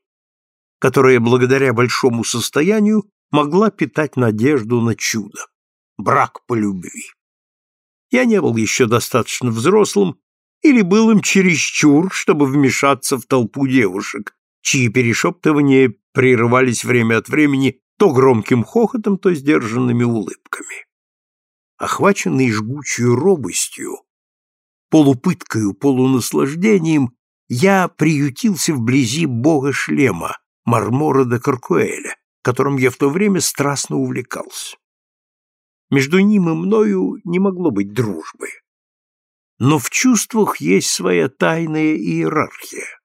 A: которая благодаря большому состоянию могла питать надежду на чудо, брак по любви. Я не был еще достаточно взрослым или был им чересчур, чтобы вмешаться в толпу девушек, чьи перешептывания прерывались время от времени то громким хохотом, то сдержанными улыбками. Охваченный жгучей робостью, полупыткою, полунаслаждением, я приютился вблизи бога шлема, Мармора де Каркуэля, которым я в то время страстно увлекался. Между ним и мною не могло быть дружбы. Но в чувствах есть своя тайная иерархия.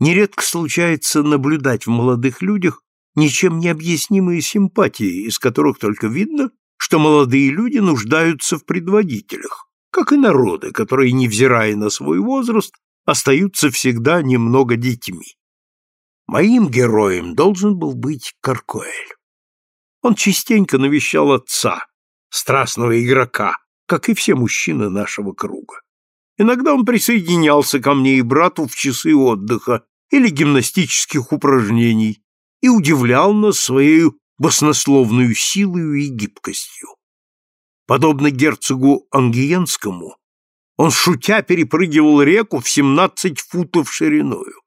A: Нередко случается наблюдать в молодых людях ничем не объяснимые симпатии, из которых только видно, что молодые люди нуждаются в предводителях, как и народы, которые, невзирая на свой возраст, остаются всегда немного детьми. Моим героем должен был быть Каркоэль. Он частенько навещал отца, страстного игрока, как и все мужчины нашего круга. Иногда он присоединялся ко мне и брату в часы отдыха или гимнастических упражнений и удивлял нас своей баснословную силою и гибкостью. Подобно герцогу Ангиенскому, он, шутя, перепрыгивал реку в семнадцать футов шириною.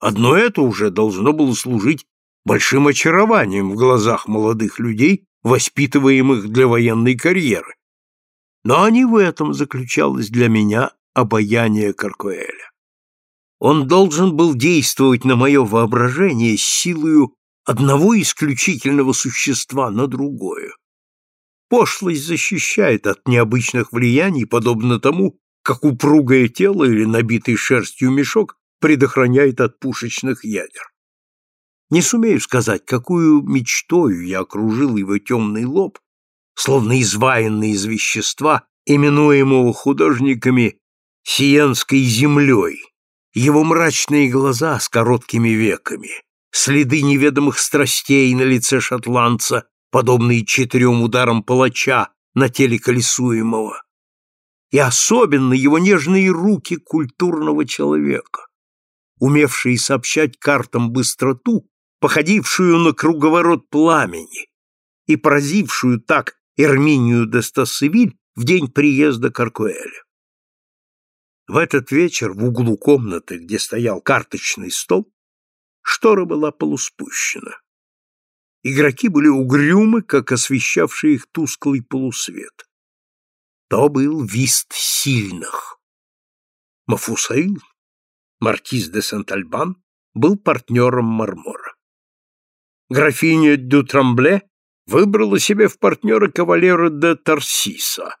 A: Одно это уже должно было служить большим очарованием в глазах молодых людей, воспитываемых для военной карьеры. Но не в этом заключалось для меня обаяние Каркуэля. Он должен был действовать на мое воображение с силою одного исключительного существа на другое. Пошлость защищает от необычных влияний, подобно тому, как упругое тело или набитый шерстью мешок предохраняет от пушечных ядер. Не сумею сказать, какую мечтою я окружил его темный лоб, словно изваянный из вещества, именуемого художниками «сиенской землей», его мрачные глаза с короткими веками, следы неведомых страстей на лице шотландца, подобные четырем ударам палача на теле колесуемого, и особенно его нежные руки культурного человека, умевшие сообщать картам быстроту, походившую на круговорот пламени, и поразившую так Эрминию де Стассевиль в день приезда Каркуэля. В этот вечер в углу комнаты, где стоял карточный стол, штора была полуспущена. Игроки были угрюмы, как освещавший их тусклый полусвет. То был вист сильных. Мафусаил, маркиз де Сент-Альбан, был партнером Мармора. Графиня Дютрамбле выбрала себе в партнера кавалера де Тарсиса,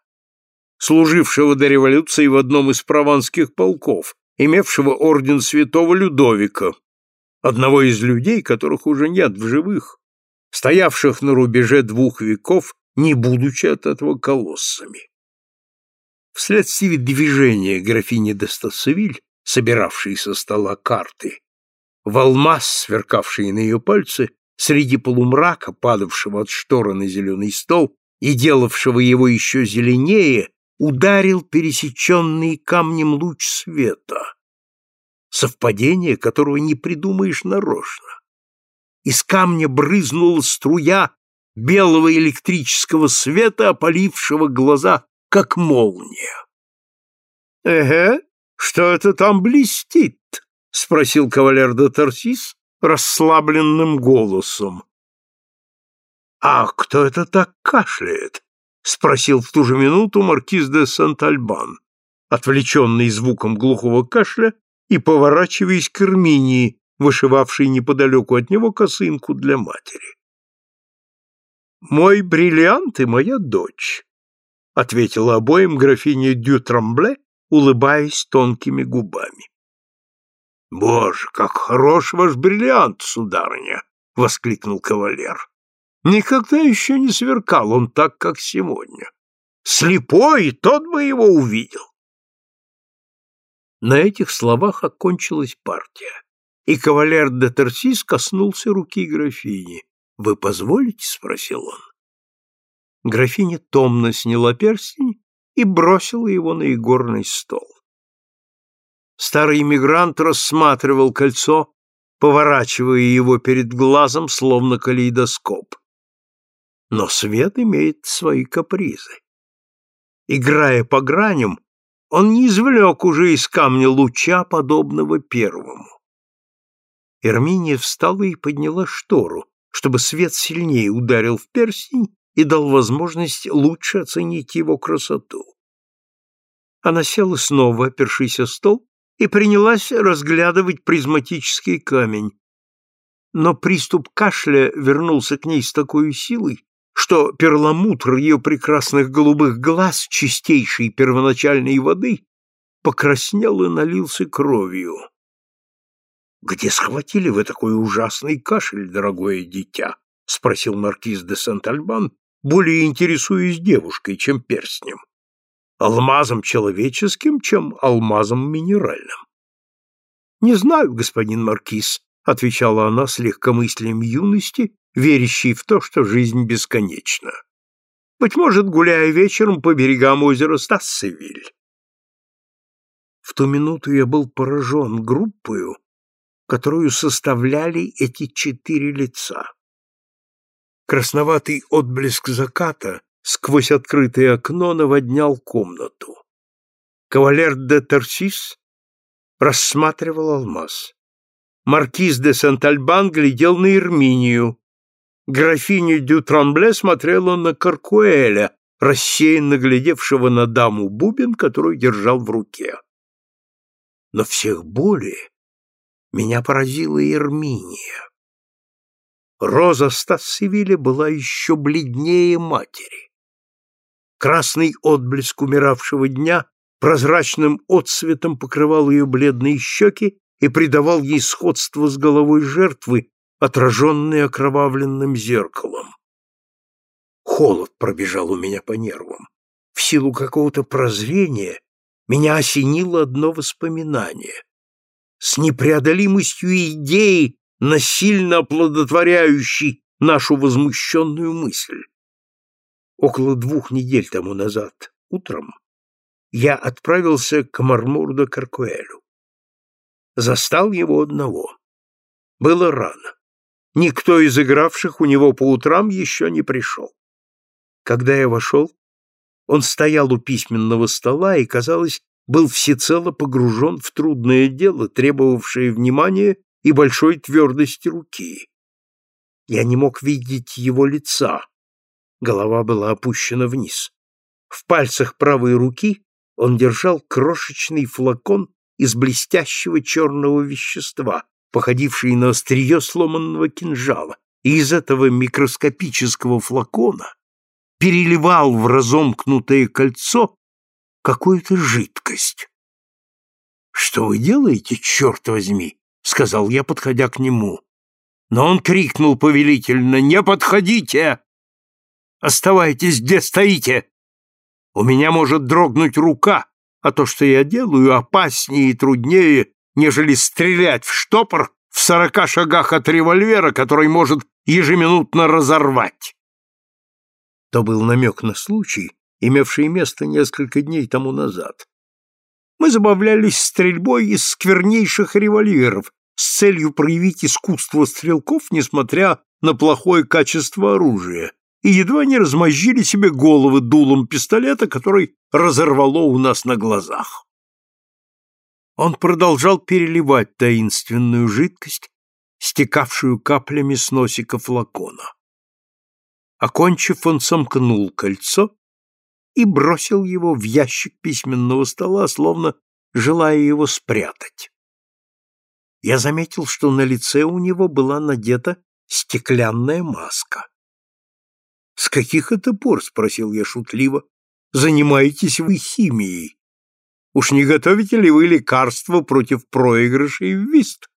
A: служившего до революции в одном из прованских полков, имевшего орден святого Людовика, одного из людей, которых уже нет в живых, стоявших на рубеже двух веков, не будучи от этого колоссами. Вследствие движения графини де Стассевиль, собиравшей со стола карты, в алмаз, сверкавший на ее пальце, среди полумрака, падавшего от шторы на зеленый стол и делавшего его еще зеленее, ударил пересеченный камнем луч света. Совпадение, которого не придумаешь нарочно. Из камня брызнула струя белого электрического света, опалившего глаза, как молния. — Эге, что это там блестит? — спросил кавалер де Тарсис расслабленным голосом. — А кто это так кашляет? — спросил в ту же минуту маркиз де Сент-Альбан, отвлеченный звуком глухого кашля и поворачиваясь к Эрминии, вышивавшей неподалеку от него косынку для матери. «Мой бриллиант и моя дочь», — ответила обоим графиня Дютрамбле, улыбаясь тонкими губами. «Боже, как хорош ваш бриллиант, сударыня!» — воскликнул кавалер. Никогда еще не сверкал он так, как сегодня. Слепой, тот бы его увидел. На этих словах окончилась партия, и кавалер де Терсис коснулся руки графини. «Вы позволите?» — спросил он. Графиня томно сняла перстень и бросила его на игорный стол. Старый иммигрант рассматривал кольцо поворачивая его перед глазом, словно калейдоскоп. Но свет имеет свои капризы. Играя по граням, он не извлек уже из камня луча, подобного первому. Эрминия встала и подняла штору, чтобы свет сильнее ударил в перстень и дал возможность лучше оценить его красоту. Она села снова, опершись о стол, и принялась разглядывать призматический камень. Но приступ кашля вернулся к ней с такой силой, что перламутр ее прекрасных голубых глаз чистейшей первоначальной воды покраснел и налился кровью. «Где схватили вы такой ужасный кашель, дорогое дитя?» — спросил маркиз де Сент-Альбан, более интересуясь девушкой, чем перстнем. «Алмазом человеческим, чем алмазом минеральным». «Не знаю, господин маркиз», — отвечала она с легкомыслием юности, верящей в то, что жизнь бесконечна. «Быть может, гуляя вечером по берегам озера Стассевиль». В ту минуту я был поражен группою, которую составляли эти четыре лица. Красноватый отблеск заката сквозь открытое окно наводнял комнату. Кавалер де Торсис рассматривал алмаз. Маркиз де Сент-Альбан глядел на Ирминию. Графиня дю Трамбле смотрела на Каркуэля, рассеянно глядевшего на даму Бубен, которую держал в руке. Но всех более меня поразила Ерминия. Роза Стассивиля была еще бледнее матери. Красный отблеск умиравшего дня прозрачным отсветом покрывал ее бледные щеки и придавал ей сходство с головой жертвы, отраженной окровавленным зеркалом. Холод пробежал у меня по нервам. В силу какого-то прозрения меня осенило одно воспоминание с непреодолимостью идеи, насильно оплодотворяющей нашу возмущенную мысль. Около двух недель тому назад, утром, я отправился к Мармурдо Каркуэлю. Застал его одного. Было рано. Никто из игравших у него по утрам еще не пришел. Когда я вошел, он стоял у письменного стола и, казалось, был всецело погружен в трудное дело, требовавшее внимания и большой твердости руки. Я не мог видеть его лица. Голова была опущена вниз. В пальцах правой руки он держал крошечный флакон из блестящего черного вещества, походивший на острие сломанного кинжала, и из этого микроскопического флакона переливал в разомкнутое кольцо какую-то жидкость. «Что вы делаете, черт возьми?» — сказал я, подходя к нему. Но он крикнул повелительно «Не подходите! Оставайтесь, где стоите! У меня может дрогнуть рука, а то, что я делаю, опаснее и труднее, нежели стрелять в штопор в сорока шагах от револьвера, который может ежеминутно разорвать». То был намек на случай, имевшие место несколько дней тому назад. Мы забавлялись стрельбой из сквернейших револьверов с целью проявить искусство стрелков, несмотря на плохое качество оружия, и едва не размозжили себе головы дулом пистолета, который разорвало у нас на глазах. Он продолжал переливать таинственную жидкость, стекавшую каплями с носика флакона. Окончив, он сомкнул кольцо и бросил его в ящик письменного стола, словно желая его спрятать. Я заметил, что на лице у него была надета стеклянная маска. «С каких это пор, — спросил я шутливо, — занимаетесь вы химией? Уж не готовите ли вы лекарства против проигрышей в вист?»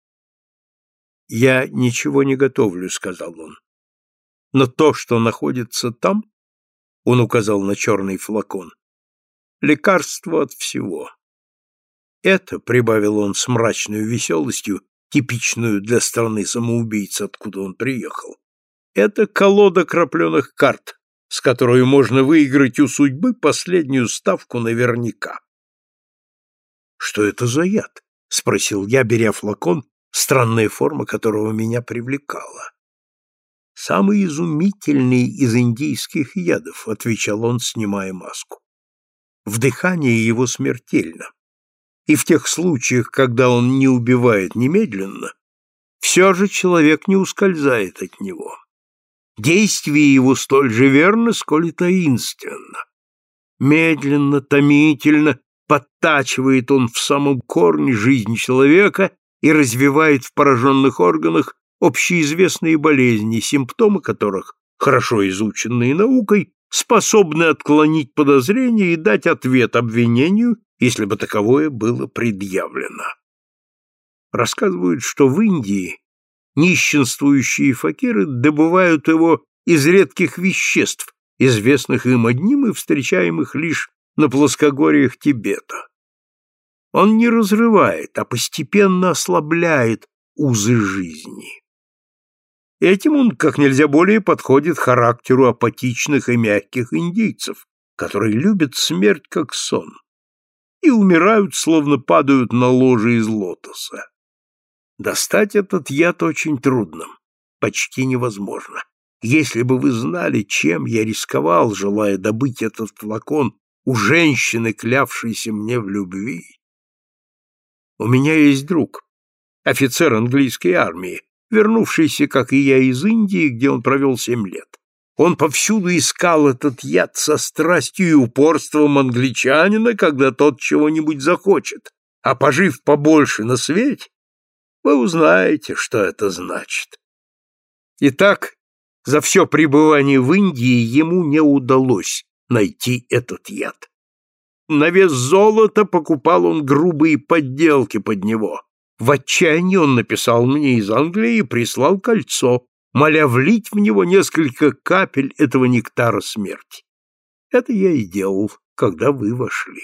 A: «Я ничего не готовлю», — сказал он. «Но то, что находится там, он указал на черный флакон. Лекарство от всего. Это, прибавил он с мрачной веселостью, типичную для страны самоубийц, откуда он приехал, это колода крапленых карт, с которой можно выиграть у судьбы последнюю ставку наверняка. «Что это за яд?» — спросил я, беря флакон странная форма которого меня привлекала. «Самый изумительный из индийских ядов», — отвечал он, снимая маску. «Вдыхание его смертельно. И в тех случаях, когда он не убивает немедленно, все же человек не ускользает от него. Действие его столь же верно, сколь и таинственно. Медленно, томительно подтачивает он в самом корне жизнь человека и развивает в пораженных органах общеизвестные болезни, симптомы которых, хорошо изученные наукой, способны отклонить подозрение и дать ответ обвинению, если бы таковое было предъявлено. Рассказывают, что в Индии нищенствующие факиры добывают его из редких веществ, известных им одним и встречаемых лишь на плоскогорьях Тибета. Он не разрывает, а постепенно ослабляет узы жизни. Этим он как нельзя более подходит характеру апатичных и мягких индейцев, которые любят смерть как сон и умирают, словно падают на ложе из лотоса. Достать этот яд очень трудно, почти невозможно. Если бы вы знали, чем я рисковал, желая добыть этот флакон у женщины, клявшейся мне в любви. У меня есть друг, офицер английской армии, вернувшийся, как и я, из Индии, где он провел семь лет. Он повсюду искал этот яд со страстью и упорством англичанина, когда тот чего-нибудь захочет, а пожив побольше на свете, вы узнаете, что это значит. Итак, за все пребывание в Индии ему не удалось найти этот яд. На вес золота покупал он грубые подделки под него, в отчаянии он написал мне из Англии и прислал кольцо, моля влить в него несколько капель этого нектара смерти. Это я и делал, когда вы вошли.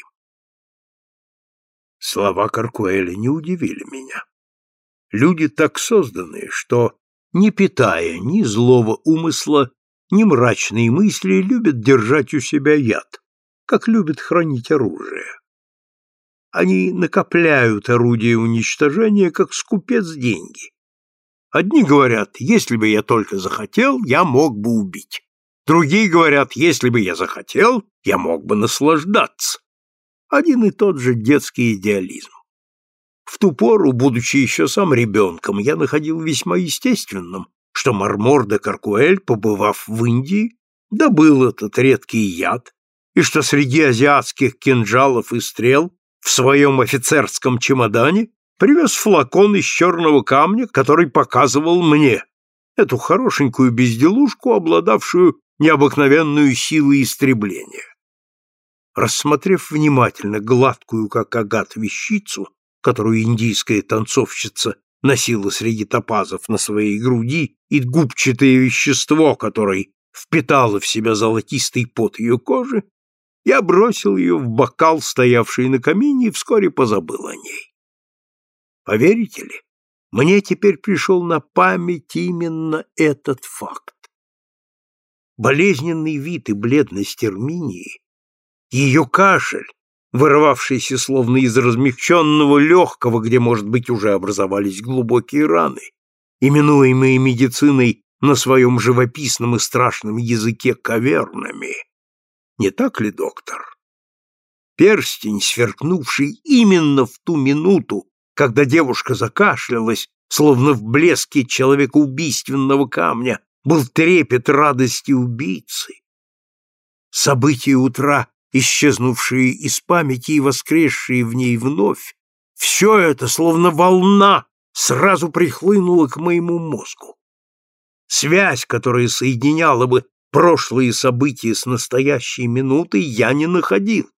A: Слова Каркуэля не удивили меня. Люди так созданы, что, не питая ни злого умысла, ни мрачные мысли, любят держать у себя яд, как любят хранить оружие. Они накопляют орудия уничтожения, как скупец деньги. Одни говорят, если бы я только захотел, я мог бы убить. Другие говорят, если бы я захотел, я мог бы наслаждаться. Один и тот же детский идеализм. В ту пору, будучи еще сам ребенком, я находил весьма естественным, что Мармор де Каркуэль, побывав в Индии, добыл этот редкий яд, и что среди азиатских кинжалов и стрел в своем офицерском чемодане привез флакон из черного камня, который показывал мне, эту хорошенькую безделушку, обладавшую необыкновенную силой истребления. Рассмотрев внимательно гладкую, как агат, вещицу, которую индийская танцовщица носила среди топазов на своей груди, и губчатое вещество, которое впитало в себя золотистый пот ее кожи, я бросил ее в бокал, стоявший на камине, и вскоре позабыл о ней. Поверите ли, мне теперь пришел на память именно этот факт. Болезненный вид и бледность Эрминии, ее кашель, вырывавшийся словно из размягченного легкого, где, может быть, уже образовались глубокие раны, именуемые медициной на своем живописном и страшном языке кавернами, не так ли, доктор? Перстень, сверкнувший именно в ту минуту, когда девушка закашлялась, словно в блеске человекоубийственного камня, был трепет радости убийцы. События утра, исчезнувшие из памяти и воскресшие в ней вновь, все это, словно волна, сразу прихлынуло к моему мозгу. Связь, которая соединяла бы прошлые события с настоящей минутой я не находил.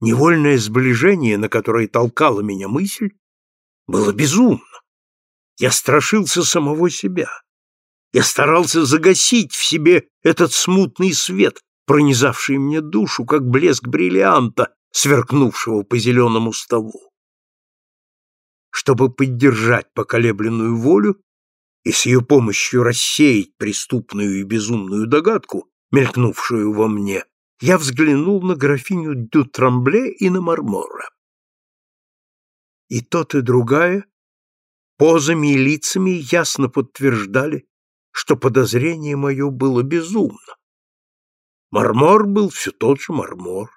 A: Невольное сближение, на которое толкала меня мысль, было безумно. Я страшился самого себя. Я старался загасить в себе этот смутный свет, пронизавший мне душу, как блеск бриллианта, сверкнувшего по зеленому столу. Чтобы поддержать поколебленную волю, и с ее помощью рассеять преступную и безумную догадку, мелькнувшую во мне, я взглянул на графиню Дю Трамбле и на Мармора. И тот, и другая позами и лицами ясно подтверждали, что подозрение мое было безумно. Мармор был все тот же Мармор.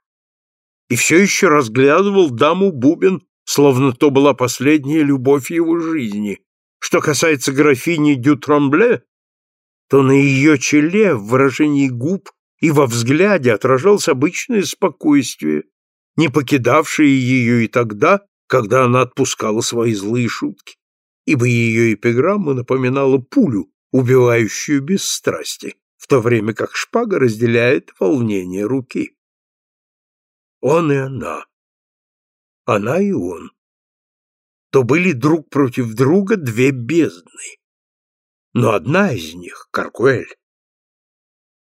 A: И все еще разглядывал даму Бубен, словно то была последняя любовь его жизни. Что касается графини Дютрамбле, то на ее челе, в выражении губ и во взгляде отражалось обычное спокойствие, не покидавшее ее и тогда, когда она отпускала свои злые шутки, ибо ее эпиграмма напоминала пулю, убивающую без страсти, в то время как шпага разделяет волнение руки. Он и она. Она и он. То были друг против друга две бездны. Но одна из них, Каркуэль,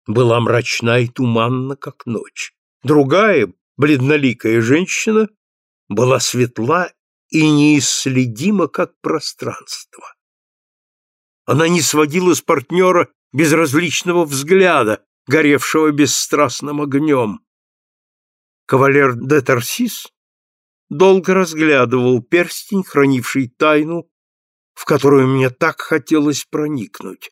A: была мрачна и туманна, как ночь. Другая, бледноликая женщина, была светла и неисследима, как пространство. Она не сводила с партнера безразличного взгляда, горевшего бесстрастным огнем. Кавалер де Тарсис долго разглядывал перстень, хранивший тайну, в которую мне так хотелось проникнуть.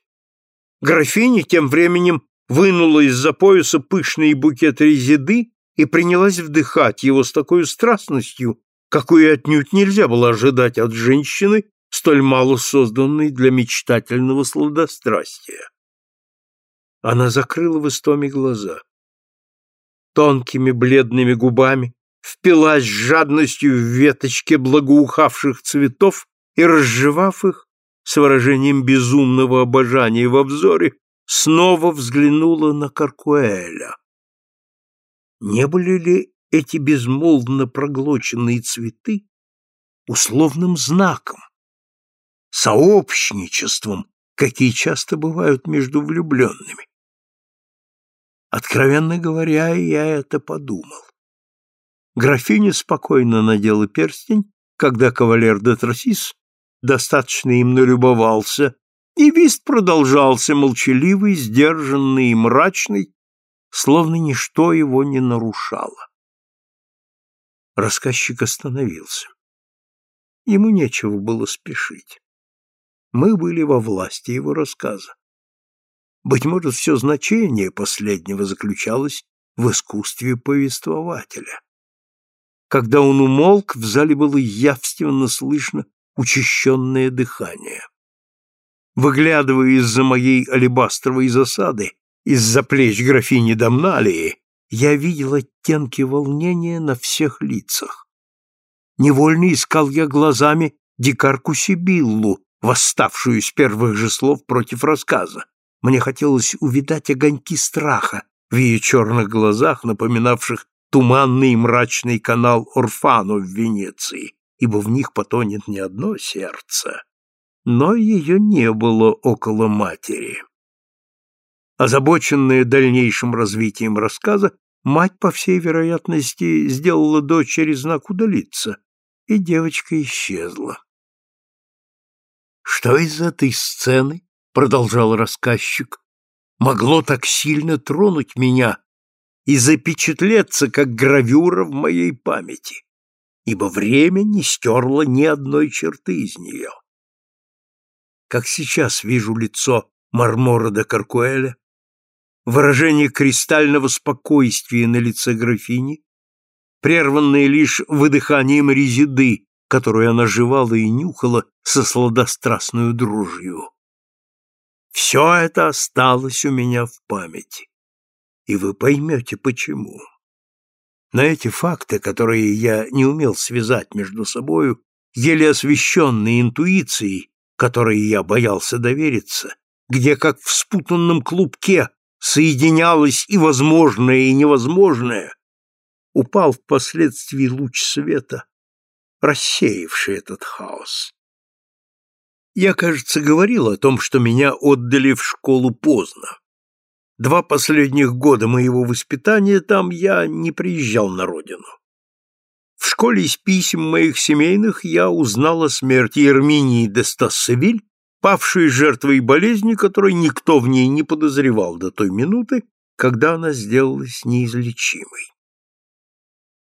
A: Графиня тем временем вынула из-за пояса пышный букет резиды и принялась вдыхать его с такой страстностью, какую отнюдь нельзя было ожидать от женщины, столь мало созданной для мечтательного сладострастия. Она закрыла в истоме глаза. Тонкими бледными губами впилась жадностью в веточки благоухавших цветов и, разжевав их, с выражением безумного обожания во взоре, снова взглянула на Каркуэля. Не были ли эти безмолвно проглоченные цветы условным знаком, сообщничеством, какие часто бывают между влюбленными? Откровенно говоря, я это подумал. Графиня спокойно надела перстень, когда кавалер де Тросис достаточно им налюбовался, и вист продолжался молчаливый, сдержанный и мрачный, словно ничто его не нарушало. Рассказчик остановился. Ему нечего было спешить. Мы были во власти его рассказа. Быть может, все значение последнего заключалось в искусстве повествователя. Когда он умолк, в зале было явственно слышно учащенное дыхание. Выглядывая из-за моей алебастровой засады, из-за плеч графини Дамналии, я видел оттенки волнения на всех лицах. Невольно искал я глазами дикарку Сибиллу, восставшую с первых же слов против рассказа. Мне хотелось увидать огоньки страха в ее черных глазах, напоминавших туманный и мрачный канал Орфану в Венеции, ибо в них потонет не одно сердце. Но ее не было около матери. Озабоченная дальнейшим развитием рассказа, мать, по всей вероятности, сделала дочери знак удалиться, и девочка исчезла. «Что из этой сцены?» — продолжал рассказчик. «Могло так сильно тронуть меня и запечатлеться, как гравюра в моей памяти, ибо время не стерло ни одной черты из нее. Как сейчас вижу лицо Мармора де Каркуэля, выражение кристального спокойствия на лице графини, прерванное лишь выдыханием резиды, которую она жевала и нюхала со сладострастную дружью. Все это осталось у меня в памяти, и вы поймете, почему. На эти факты, которые я не умел связать между собою, еле освещенные интуицией, которой я боялся довериться, где, как в спутанном клубке, соединялось и возможное, и невозможное, упал впоследствии луч света, рассеявший этот хаос. Я, кажется, говорил о том, что меня отдали в школу поздно. Два последних года моего воспитания там я не приезжал на родину. В школе из писем моих семейных я узнал о смерти Ерминии де Стассевиль павшей жертвой болезни, которой никто в ней не подозревал до той минуты, когда она сделалась неизлечимой.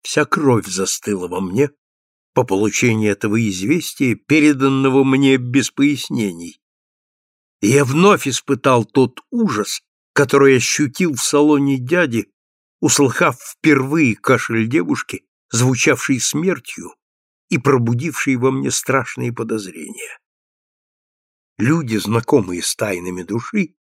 A: Вся кровь застыла во мне, по получении этого известия, переданного мне без пояснений. И я вновь испытал тот ужас, который ощутил в салоне дяди, услыхав впервые кашель девушки, звучавший смертью и пробудивший во мне страшные подозрения. Люди, знакомые с тайнами души,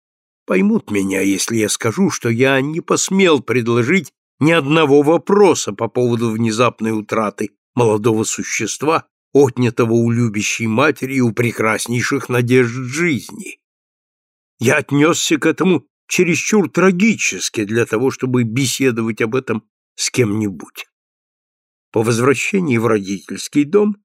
A: поймут меня, если я скажу, что я не посмел предложить ни одного вопроса по поводу внезапной утраты молодого существа, отнятого у любящей матери и у прекраснейших надежд жизни. Я отнесся к этому чересчур трагически для того, чтобы беседовать об этом с кем-нибудь. По возвращении в родительский дом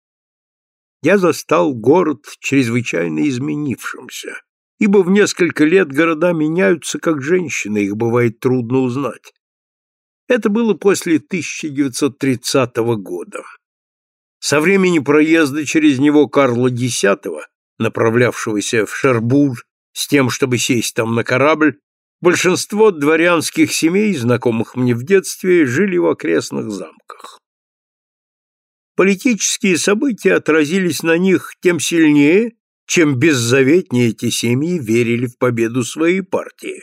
A: я застал город чрезвычайно изменившимся, ибо в несколько лет города меняются, как женщины, их бывает трудно узнать. Это было после 1930 года. Со времени проезда через него Карла X, направлявшегося в Шербур с тем, чтобы сесть там на корабль, большинство дворянских семей, знакомых мне в детстве, жили в окрестных замках. Политические события отразились на них тем сильнее, чем беззаветнее эти семьи верили в победу своей партии.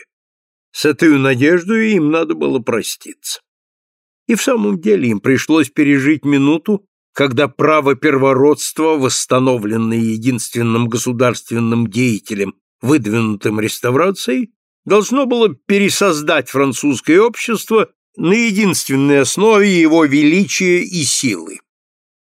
A: С этой надеждой им надо было проститься. И в самом деле им пришлось пережить минуту, когда право первородства, восстановленное единственным государственным деятелем, выдвинутым реставрацией, должно было пересоздать французское общество на единственной основе его величия и силы.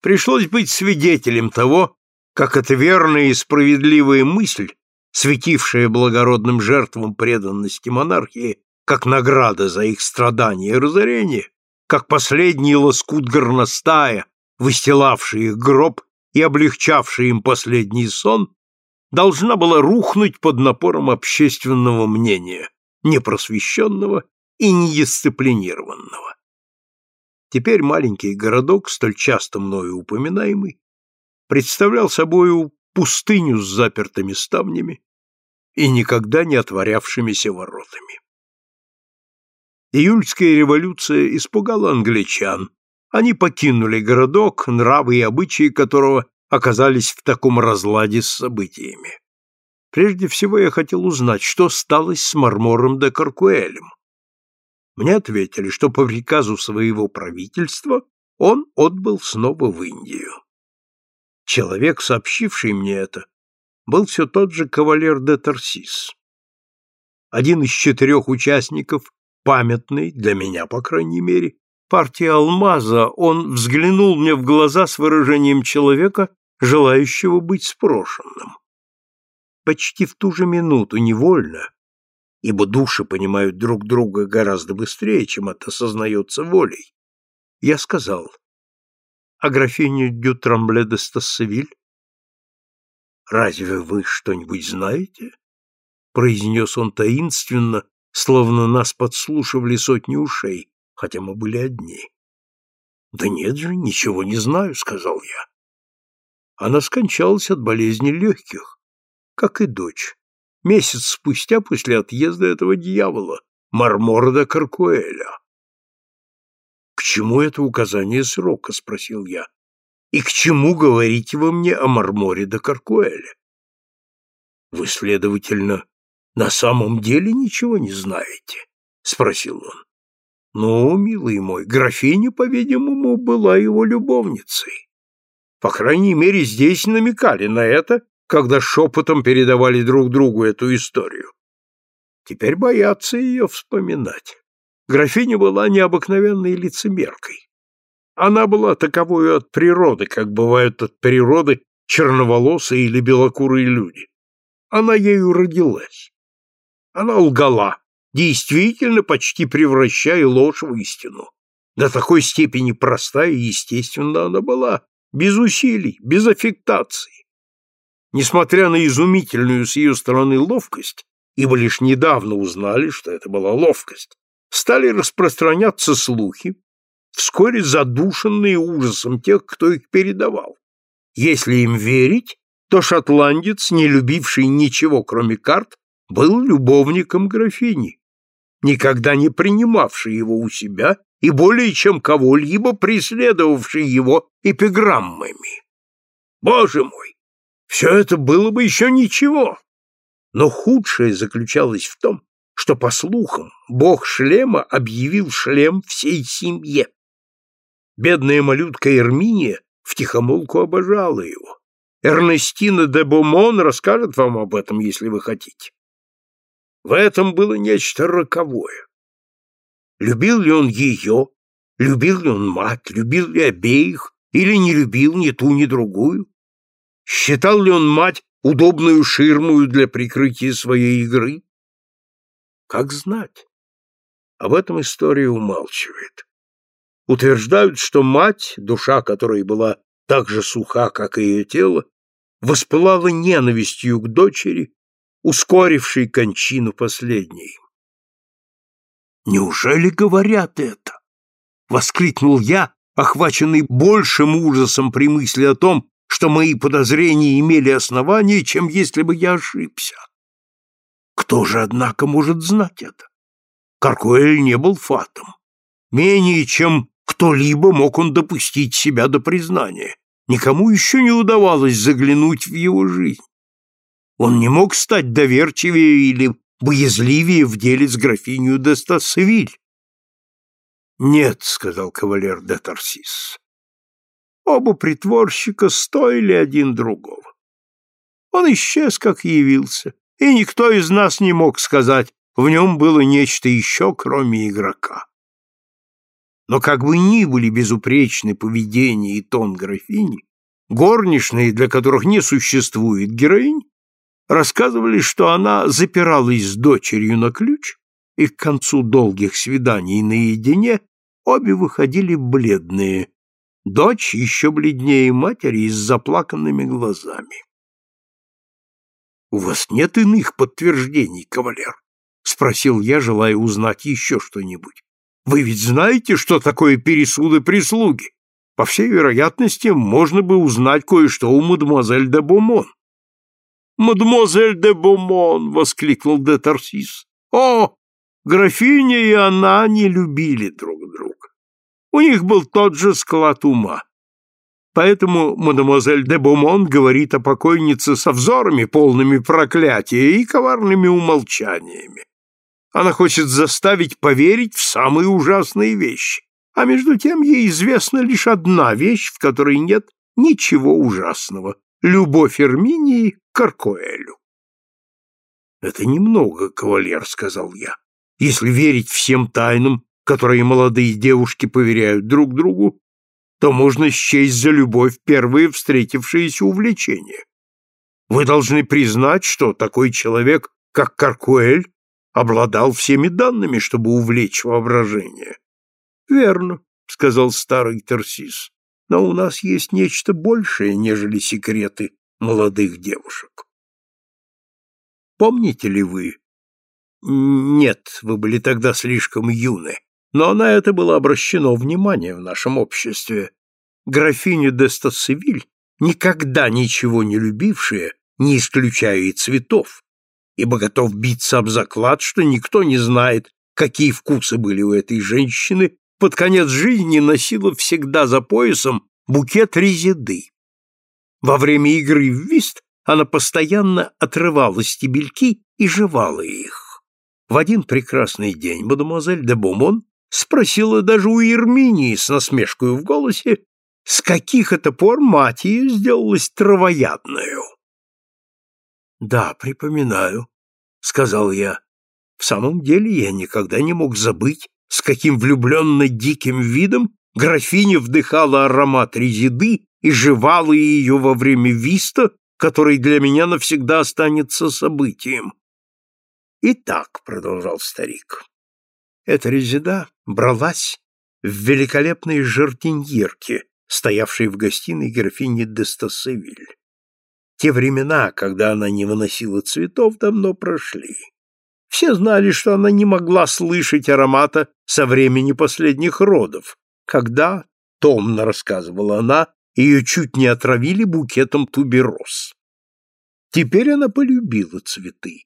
A: Пришлось быть свидетелем того, как эта верная и справедливая мысль, светившая благородным жертвам преданности монархии, как награда за их страдания и разорение, как последний лоскут горностая, выстилавший их гроб и облегчавший им последний сон, должна была рухнуть под напором общественного мнения, непросвещенного и недисциплинированного. Теперь маленький городок, столь часто мною упоминаемый, представлял собою пустыню с запертыми ставнями и никогда не отворявшимися воротами. Июльская революция испугала англичан. Они покинули городок, нравы и обычаи которого оказались в таком разладе с событиями. Прежде всего я хотел узнать, что стало с Мармором де Каркуэлем. Мне ответили, что по приказу своего правительства он отбыл снова в Индию. Человек, сообщивший мне это, был все тот же кавалер де Тарсис. Один из четырех участников, памятный, для меня, по крайней мере, партии Алмаза, он взглянул мне в глаза с выражением человека, желающего быть спрошенным. Почти в ту же минуту, невольно, ибо души понимают друг друга гораздо быстрее, чем это сознается волей, я сказал, а графиня Дю Трамбле де Стассевиль? «Разве вы что-нибудь знаете?» — произнес он таинственно, словно нас подслушивали сотни ушей, хотя мы были одни. «Да нет же, ничего не знаю», — сказал я. Она скончалась от болезни легких, как и дочь, месяц спустя после отъезда этого дьявола, Марморда Каркуэля. «К чему это указание срока?» — спросил я. «И к чему говорите вы мне о Марморе де Каркуэле?» «Вы, следовательно, на самом деле ничего не знаете?» — спросил он. «Ну, милый мой, графиня, по-видимому, была его любовницей. По крайней мере, здесь намекали на это, когда шепотом передавали друг другу эту историю. Теперь боятся ее вспоминать. Графиня была необыкновенной лицемеркой. Она была таковой от природы, как бывают от природы черноволосые или белокурые люди. Она ею родилась. Она лгала, действительно почти превращая ложь в истину. До такой степени простая и естественно она была, без усилий, без аффектации. Несмотря на изумительную с ее стороны ловкость, ибо лишь недавно узнали, что это была ловкость, стали распространяться слухи, вскоре задушенные ужасом тех, кто их передавал. Если им верить, то шотландец, не любивший ничего, кроме карт, был любовником графини, никогда не принимавший его у себя и более чем кого-либо преследовавший его эпиграммами. Боже мой! Все это было бы еще ничего. Но худшее заключалось в том, что, по слухам, бог шлема объявил шлем всей семье. Бедная малютка Эрминия втихомолку обожала его. Эрнестина де Бомон расскажет вам об этом, если вы хотите. В этом было нечто роковое. Любил ли он ее, любил ли он мать, любил ли обеих, или не любил ни ту, ни другую? Считал ли он мать удобную ширмую для прикрытия своей игры? Как знать? Об этом история умалчивает. Утверждают, что мать, душа которой была так же суха, как и ее тело, воспылала ненавистью к дочери, ускорившей кончину последней. «Неужели говорят это?» — воскликнул я, охваченный большим ужасом при мысли о том, что мои подозрения имели основание, чем если бы я ошибся. Кто же, однако, может знать это? Каркуэль не был фатом. Менее чем кто-либо мог он допустить себя до признания. Никому еще не удавалось заглянуть в его жизнь. Он не мог стать доверчивее или боязливее в деле с графинью де Стассевиль. «Нет», — сказал кавалер де Тарсис, — «оба притворщика стоили один другого. Он исчез, как явился, и никто из нас не мог сказать, в нем было нечто еще, кроме игрока. Но как бы ни были безупречны поведение и тон графини, горничные, для которых не существует героинь, рассказывали, что она запиралась с дочерью на ключ, и к концу долгих свиданий наедине обе выходили бледные, дочь еще бледнее матери и с заплаканными глазами. «У вас нет иных подтверждений, кавалер?» — спросил я, желая узнать еще что-нибудь. Вы ведь знаете, что такое пересуды прислуги? По всей вероятности, можно бы узнать кое-что у мадемуазель де Бомон. «Мадемуазель де Бомон!» — воскликнул де Тарсис. «О, графиня и она не любили друг друга. У них был тот же склад ума. Поэтому мадемуазель де Бомон говорит о покойнице со взорами, полными проклятия и коварными умолчаниями. Она хочет заставить поверить в самые ужасные вещи. А между тем ей известна лишь одна вещь, в которой нет ничего ужасного — любовь Эрминии к Каркоэлю. «Это немного, кавалер», — сказал я, — «если верить всем тайнам, которые молодые девушки поверяют друг другу, то можно счесть за любовь первые встретившиеся увлечения. Вы должны признать, что такой человек, как Каркуэль, обладал всеми данными, чтобы увлечь воображение. — Верно, — сказал старый Терсис, — но у нас есть нечто большее, нежели секреты молодых девушек. Помните ли вы? Нет, вы были тогда слишком юны, но на это было обращено внимание в нашем обществе. Графиня де Стассевиль, никогда ничего не любившая, не исключая и цветов, ибо готов биться об заклад, что никто не знает, какие вкусы были у этой женщины, под конец жизни носила всегда за поясом букет резиды. Во время игры в вист она постоянно отрывала стебельки и жевала их. В один прекрасный день мадемуазель де Бомон спросила даже у Ерминии с насмешкой в голосе, с каких это пор мать ее сделалась травоядную. Да, припоминаю, сказал я. В самом деле я никогда не мог забыть, с каким влюбленно диким видом графиня вдыхала аромат резиды и жевала ее во время виста, который для меня навсегда останется событием. «Итак», — продолжал старик, — «эта резида бралась в великолепной жертиньерке, стоявшей в гостиной графини де Стассевиль. Те времена, когда она не выносила цветов, давно прошли. Все знали, что она не могла слышать аромата со времени последних родов, когда, томно рассказывала она, ее чуть не отравили букетом тубероз. Теперь она полюбила цветы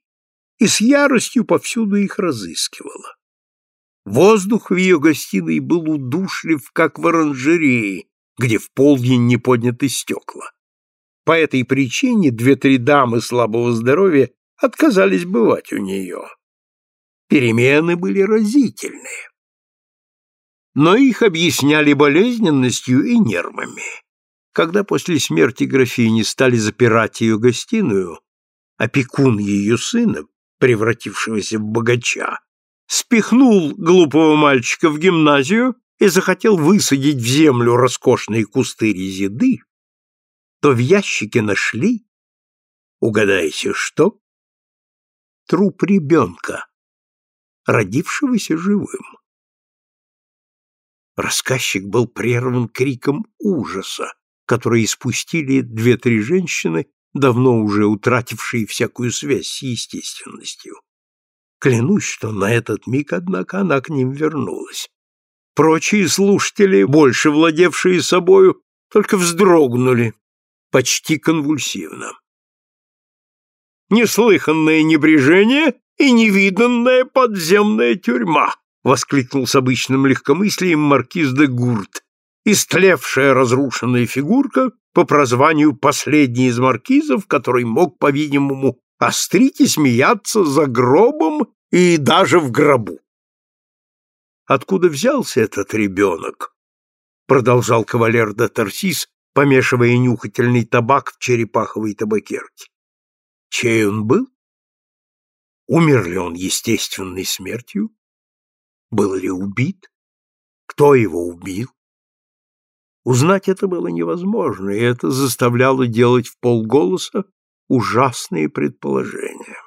A: и с яростью повсюду их разыскивала. Воздух в ее гостиной был удушлив, как в оранжерее, где в полдень не подняты стекла. По этой причине две-три дамы слабого здоровья отказались бывать у нее. Перемены были разительные. Но их объясняли болезненностью и нервами. Когда после смерти графини стали запирать ее гостиную, опекун ее сына, превратившегося в богача, спихнул глупого мальчика в гимназию и захотел высадить в землю роскошные кусты резиды, то в ящике нашли, угадайте что? Труп ребенка, родившегося живым. Рассказчик был прерван криком ужаса, который испустили две-три женщины, давно уже утратившие всякую связь с естественностью. Клянусь, что на этот миг, однако, она к ним вернулась. Прочие слушатели, больше владевшие собою, только вздрогнули, почти конвульсивно. «Неслыханное небрежение и невиданная подземная тюрьма!» — воскликнул с обычным легкомыслием маркиз де Гурт, истлевшая разрушенная фигурка по прозванию последний из маркизов, который мог, по-видимому, острить и смеяться за гробом и даже в гробу. Откуда взялся этот ребенок? Продолжал кавалер де Тарсис, помешивая нюхательный табак в черепаховой табакерке. Чей он был? Умер ли он естественной смертью? Был ли убит? Кто его убил? Узнать это было невозможно, и это заставляло делать в полголоса ужасные предположения.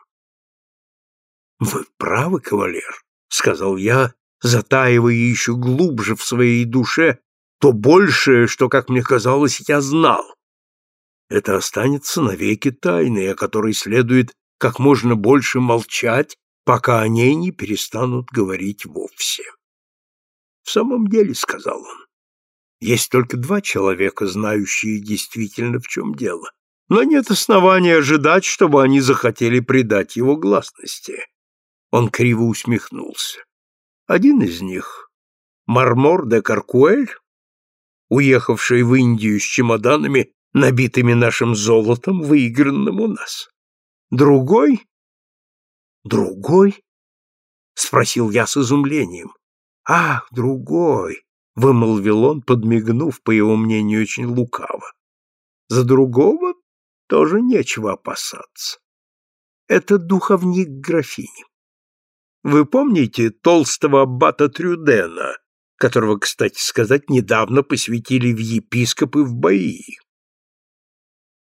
A: «Вы правы, кавалер», — сказал я, затаивая еще глубже в своей душе то большее, что, как мне казалось, я знал. Это останется навеки тайной, о которой следует как можно больше молчать, пока о ней не перестанут говорить вовсе. В самом деле, — сказал он, — есть только два человека, знающие действительно, в чем дело, но нет основания ожидать, чтобы они захотели придать его гласности. Он криво усмехнулся. Один из них, Мармор де Каркуэль, уехавший в Индию с чемоданами, набитыми нашим золотом, выигранным у нас. Другой? Другой? Спросил я с изумлением. Ах, другой, вымолвил он, подмигнув, по его мнению, очень лукаво. За другого тоже нечего опасаться. Это духовник графини. Вы помните толстого аббата Трюдена, которого, кстати сказать, недавно посвятили в епископы в Баии.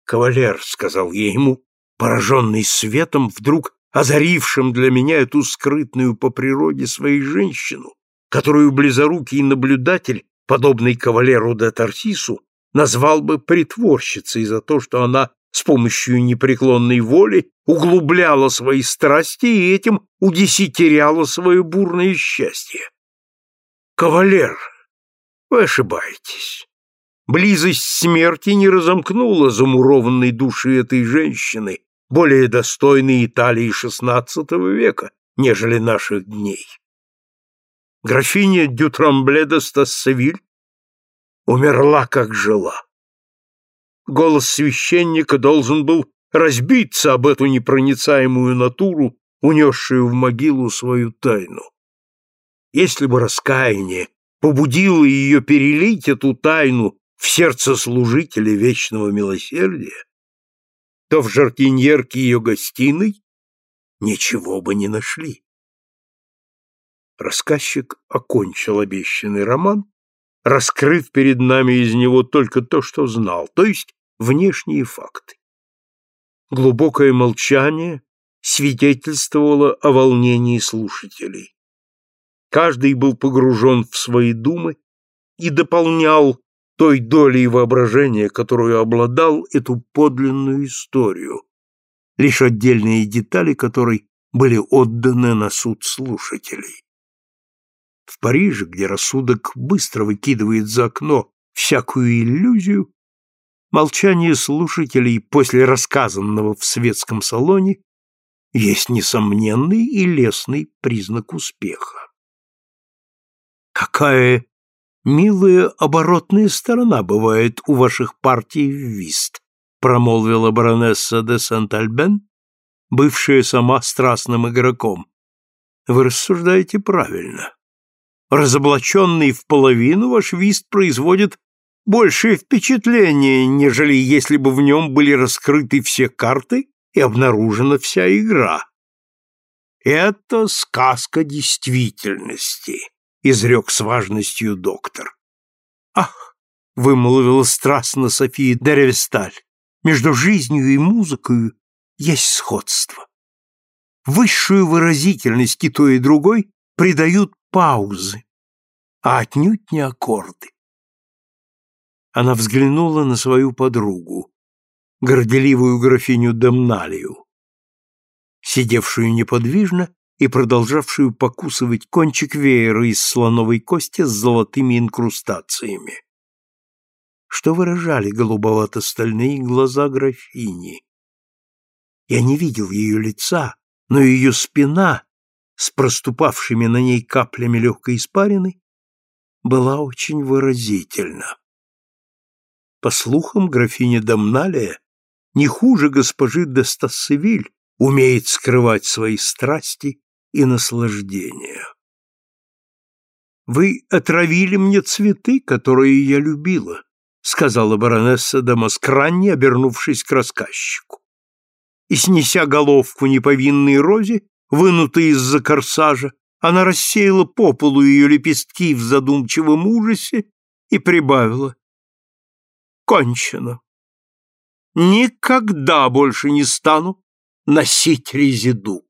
A: «Кавалер», — сказал я ему, пораженный светом, вдруг озарившим для меня эту скрытную по природе своей женщину, которую близорукий наблюдатель, подобный кавалеру де Тарсису, назвал бы притворщицей за то, что она с помощью непреклонной воли углубляла свои страсти и этим удесятеряла свое бурное счастье. Кавалер, вы ошибаетесь. Близость смерти не разомкнула замурованной души этой женщины, более достойной Италии XVI века, нежели наших дней. Графиня Дютрамбле де Стассевиль умерла, как жила. Голос священника должен был разбиться об эту непроницаемую натуру, унесшую в могилу свою тайну. Если бы раскаяние побудило ее перелить эту тайну в сердце служителя вечного милосердия, то в жартиньерке ее гостиной ничего бы не нашли. Рассказчик окончил обещанный роман, раскрыв перед нами из него только то, что знал, то есть внешние факты. Глубокое молчание свидетельствовало о волнении слушателей. Каждый был погружен в свои думы и дополнял той долей воображения, которую обладал эту подлинную историю, лишь отдельные детали которой были отданы на суд слушателей. В Париже, где рассудок быстро выкидывает за окно всякую иллюзию, молчание слушателей после рассказанного в светском салоне есть несомненный и лестный признак успеха. Какая милая оборотная сторона бывает у ваших партий в вист, промолвила баронесса де Сент-Альбен, бывшая сама страстным игроком. Вы рассуждаете правильно. Разоблаченный в половину ваш вист производит большее впечатление, нежели если бы в нем были раскрыты все карты и обнаружена вся игра. Это сказка действительности, изрек с важностью доктор. Ах, вымолвила страстно София Деревесталь, между жизнью и музыкой есть сходство. Высшую выразительность и то, и другой придают паузы, а отнюдь не аккорды. Она взглянула на свою подругу, горделивую графиню Демналию, сидевшую неподвижно и продолжавшую покусывать кончик веера из слоновой кости с золотыми инкрустациями. Что выражали голубовато-стальные глаза графини? Я не видел ее лица, но ее спина с проступавшими на ней каплями легкой испарины была очень выразительна. По слухам, графиня Дамналия не хуже госпожи де Стассевиль умеет скрывать свои страсти и наслаждения. «Вы отравили мне цветы, которые я любила», сказала баронесса де Маскранни, обернувшись к рассказчику. И, снеся головку неповинной розе, вынутой из-за корсажа, она рассеяла по полу ее лепестки в задумчивом ужасе и прибавила кончено. Никогда больше не стану носить резиду.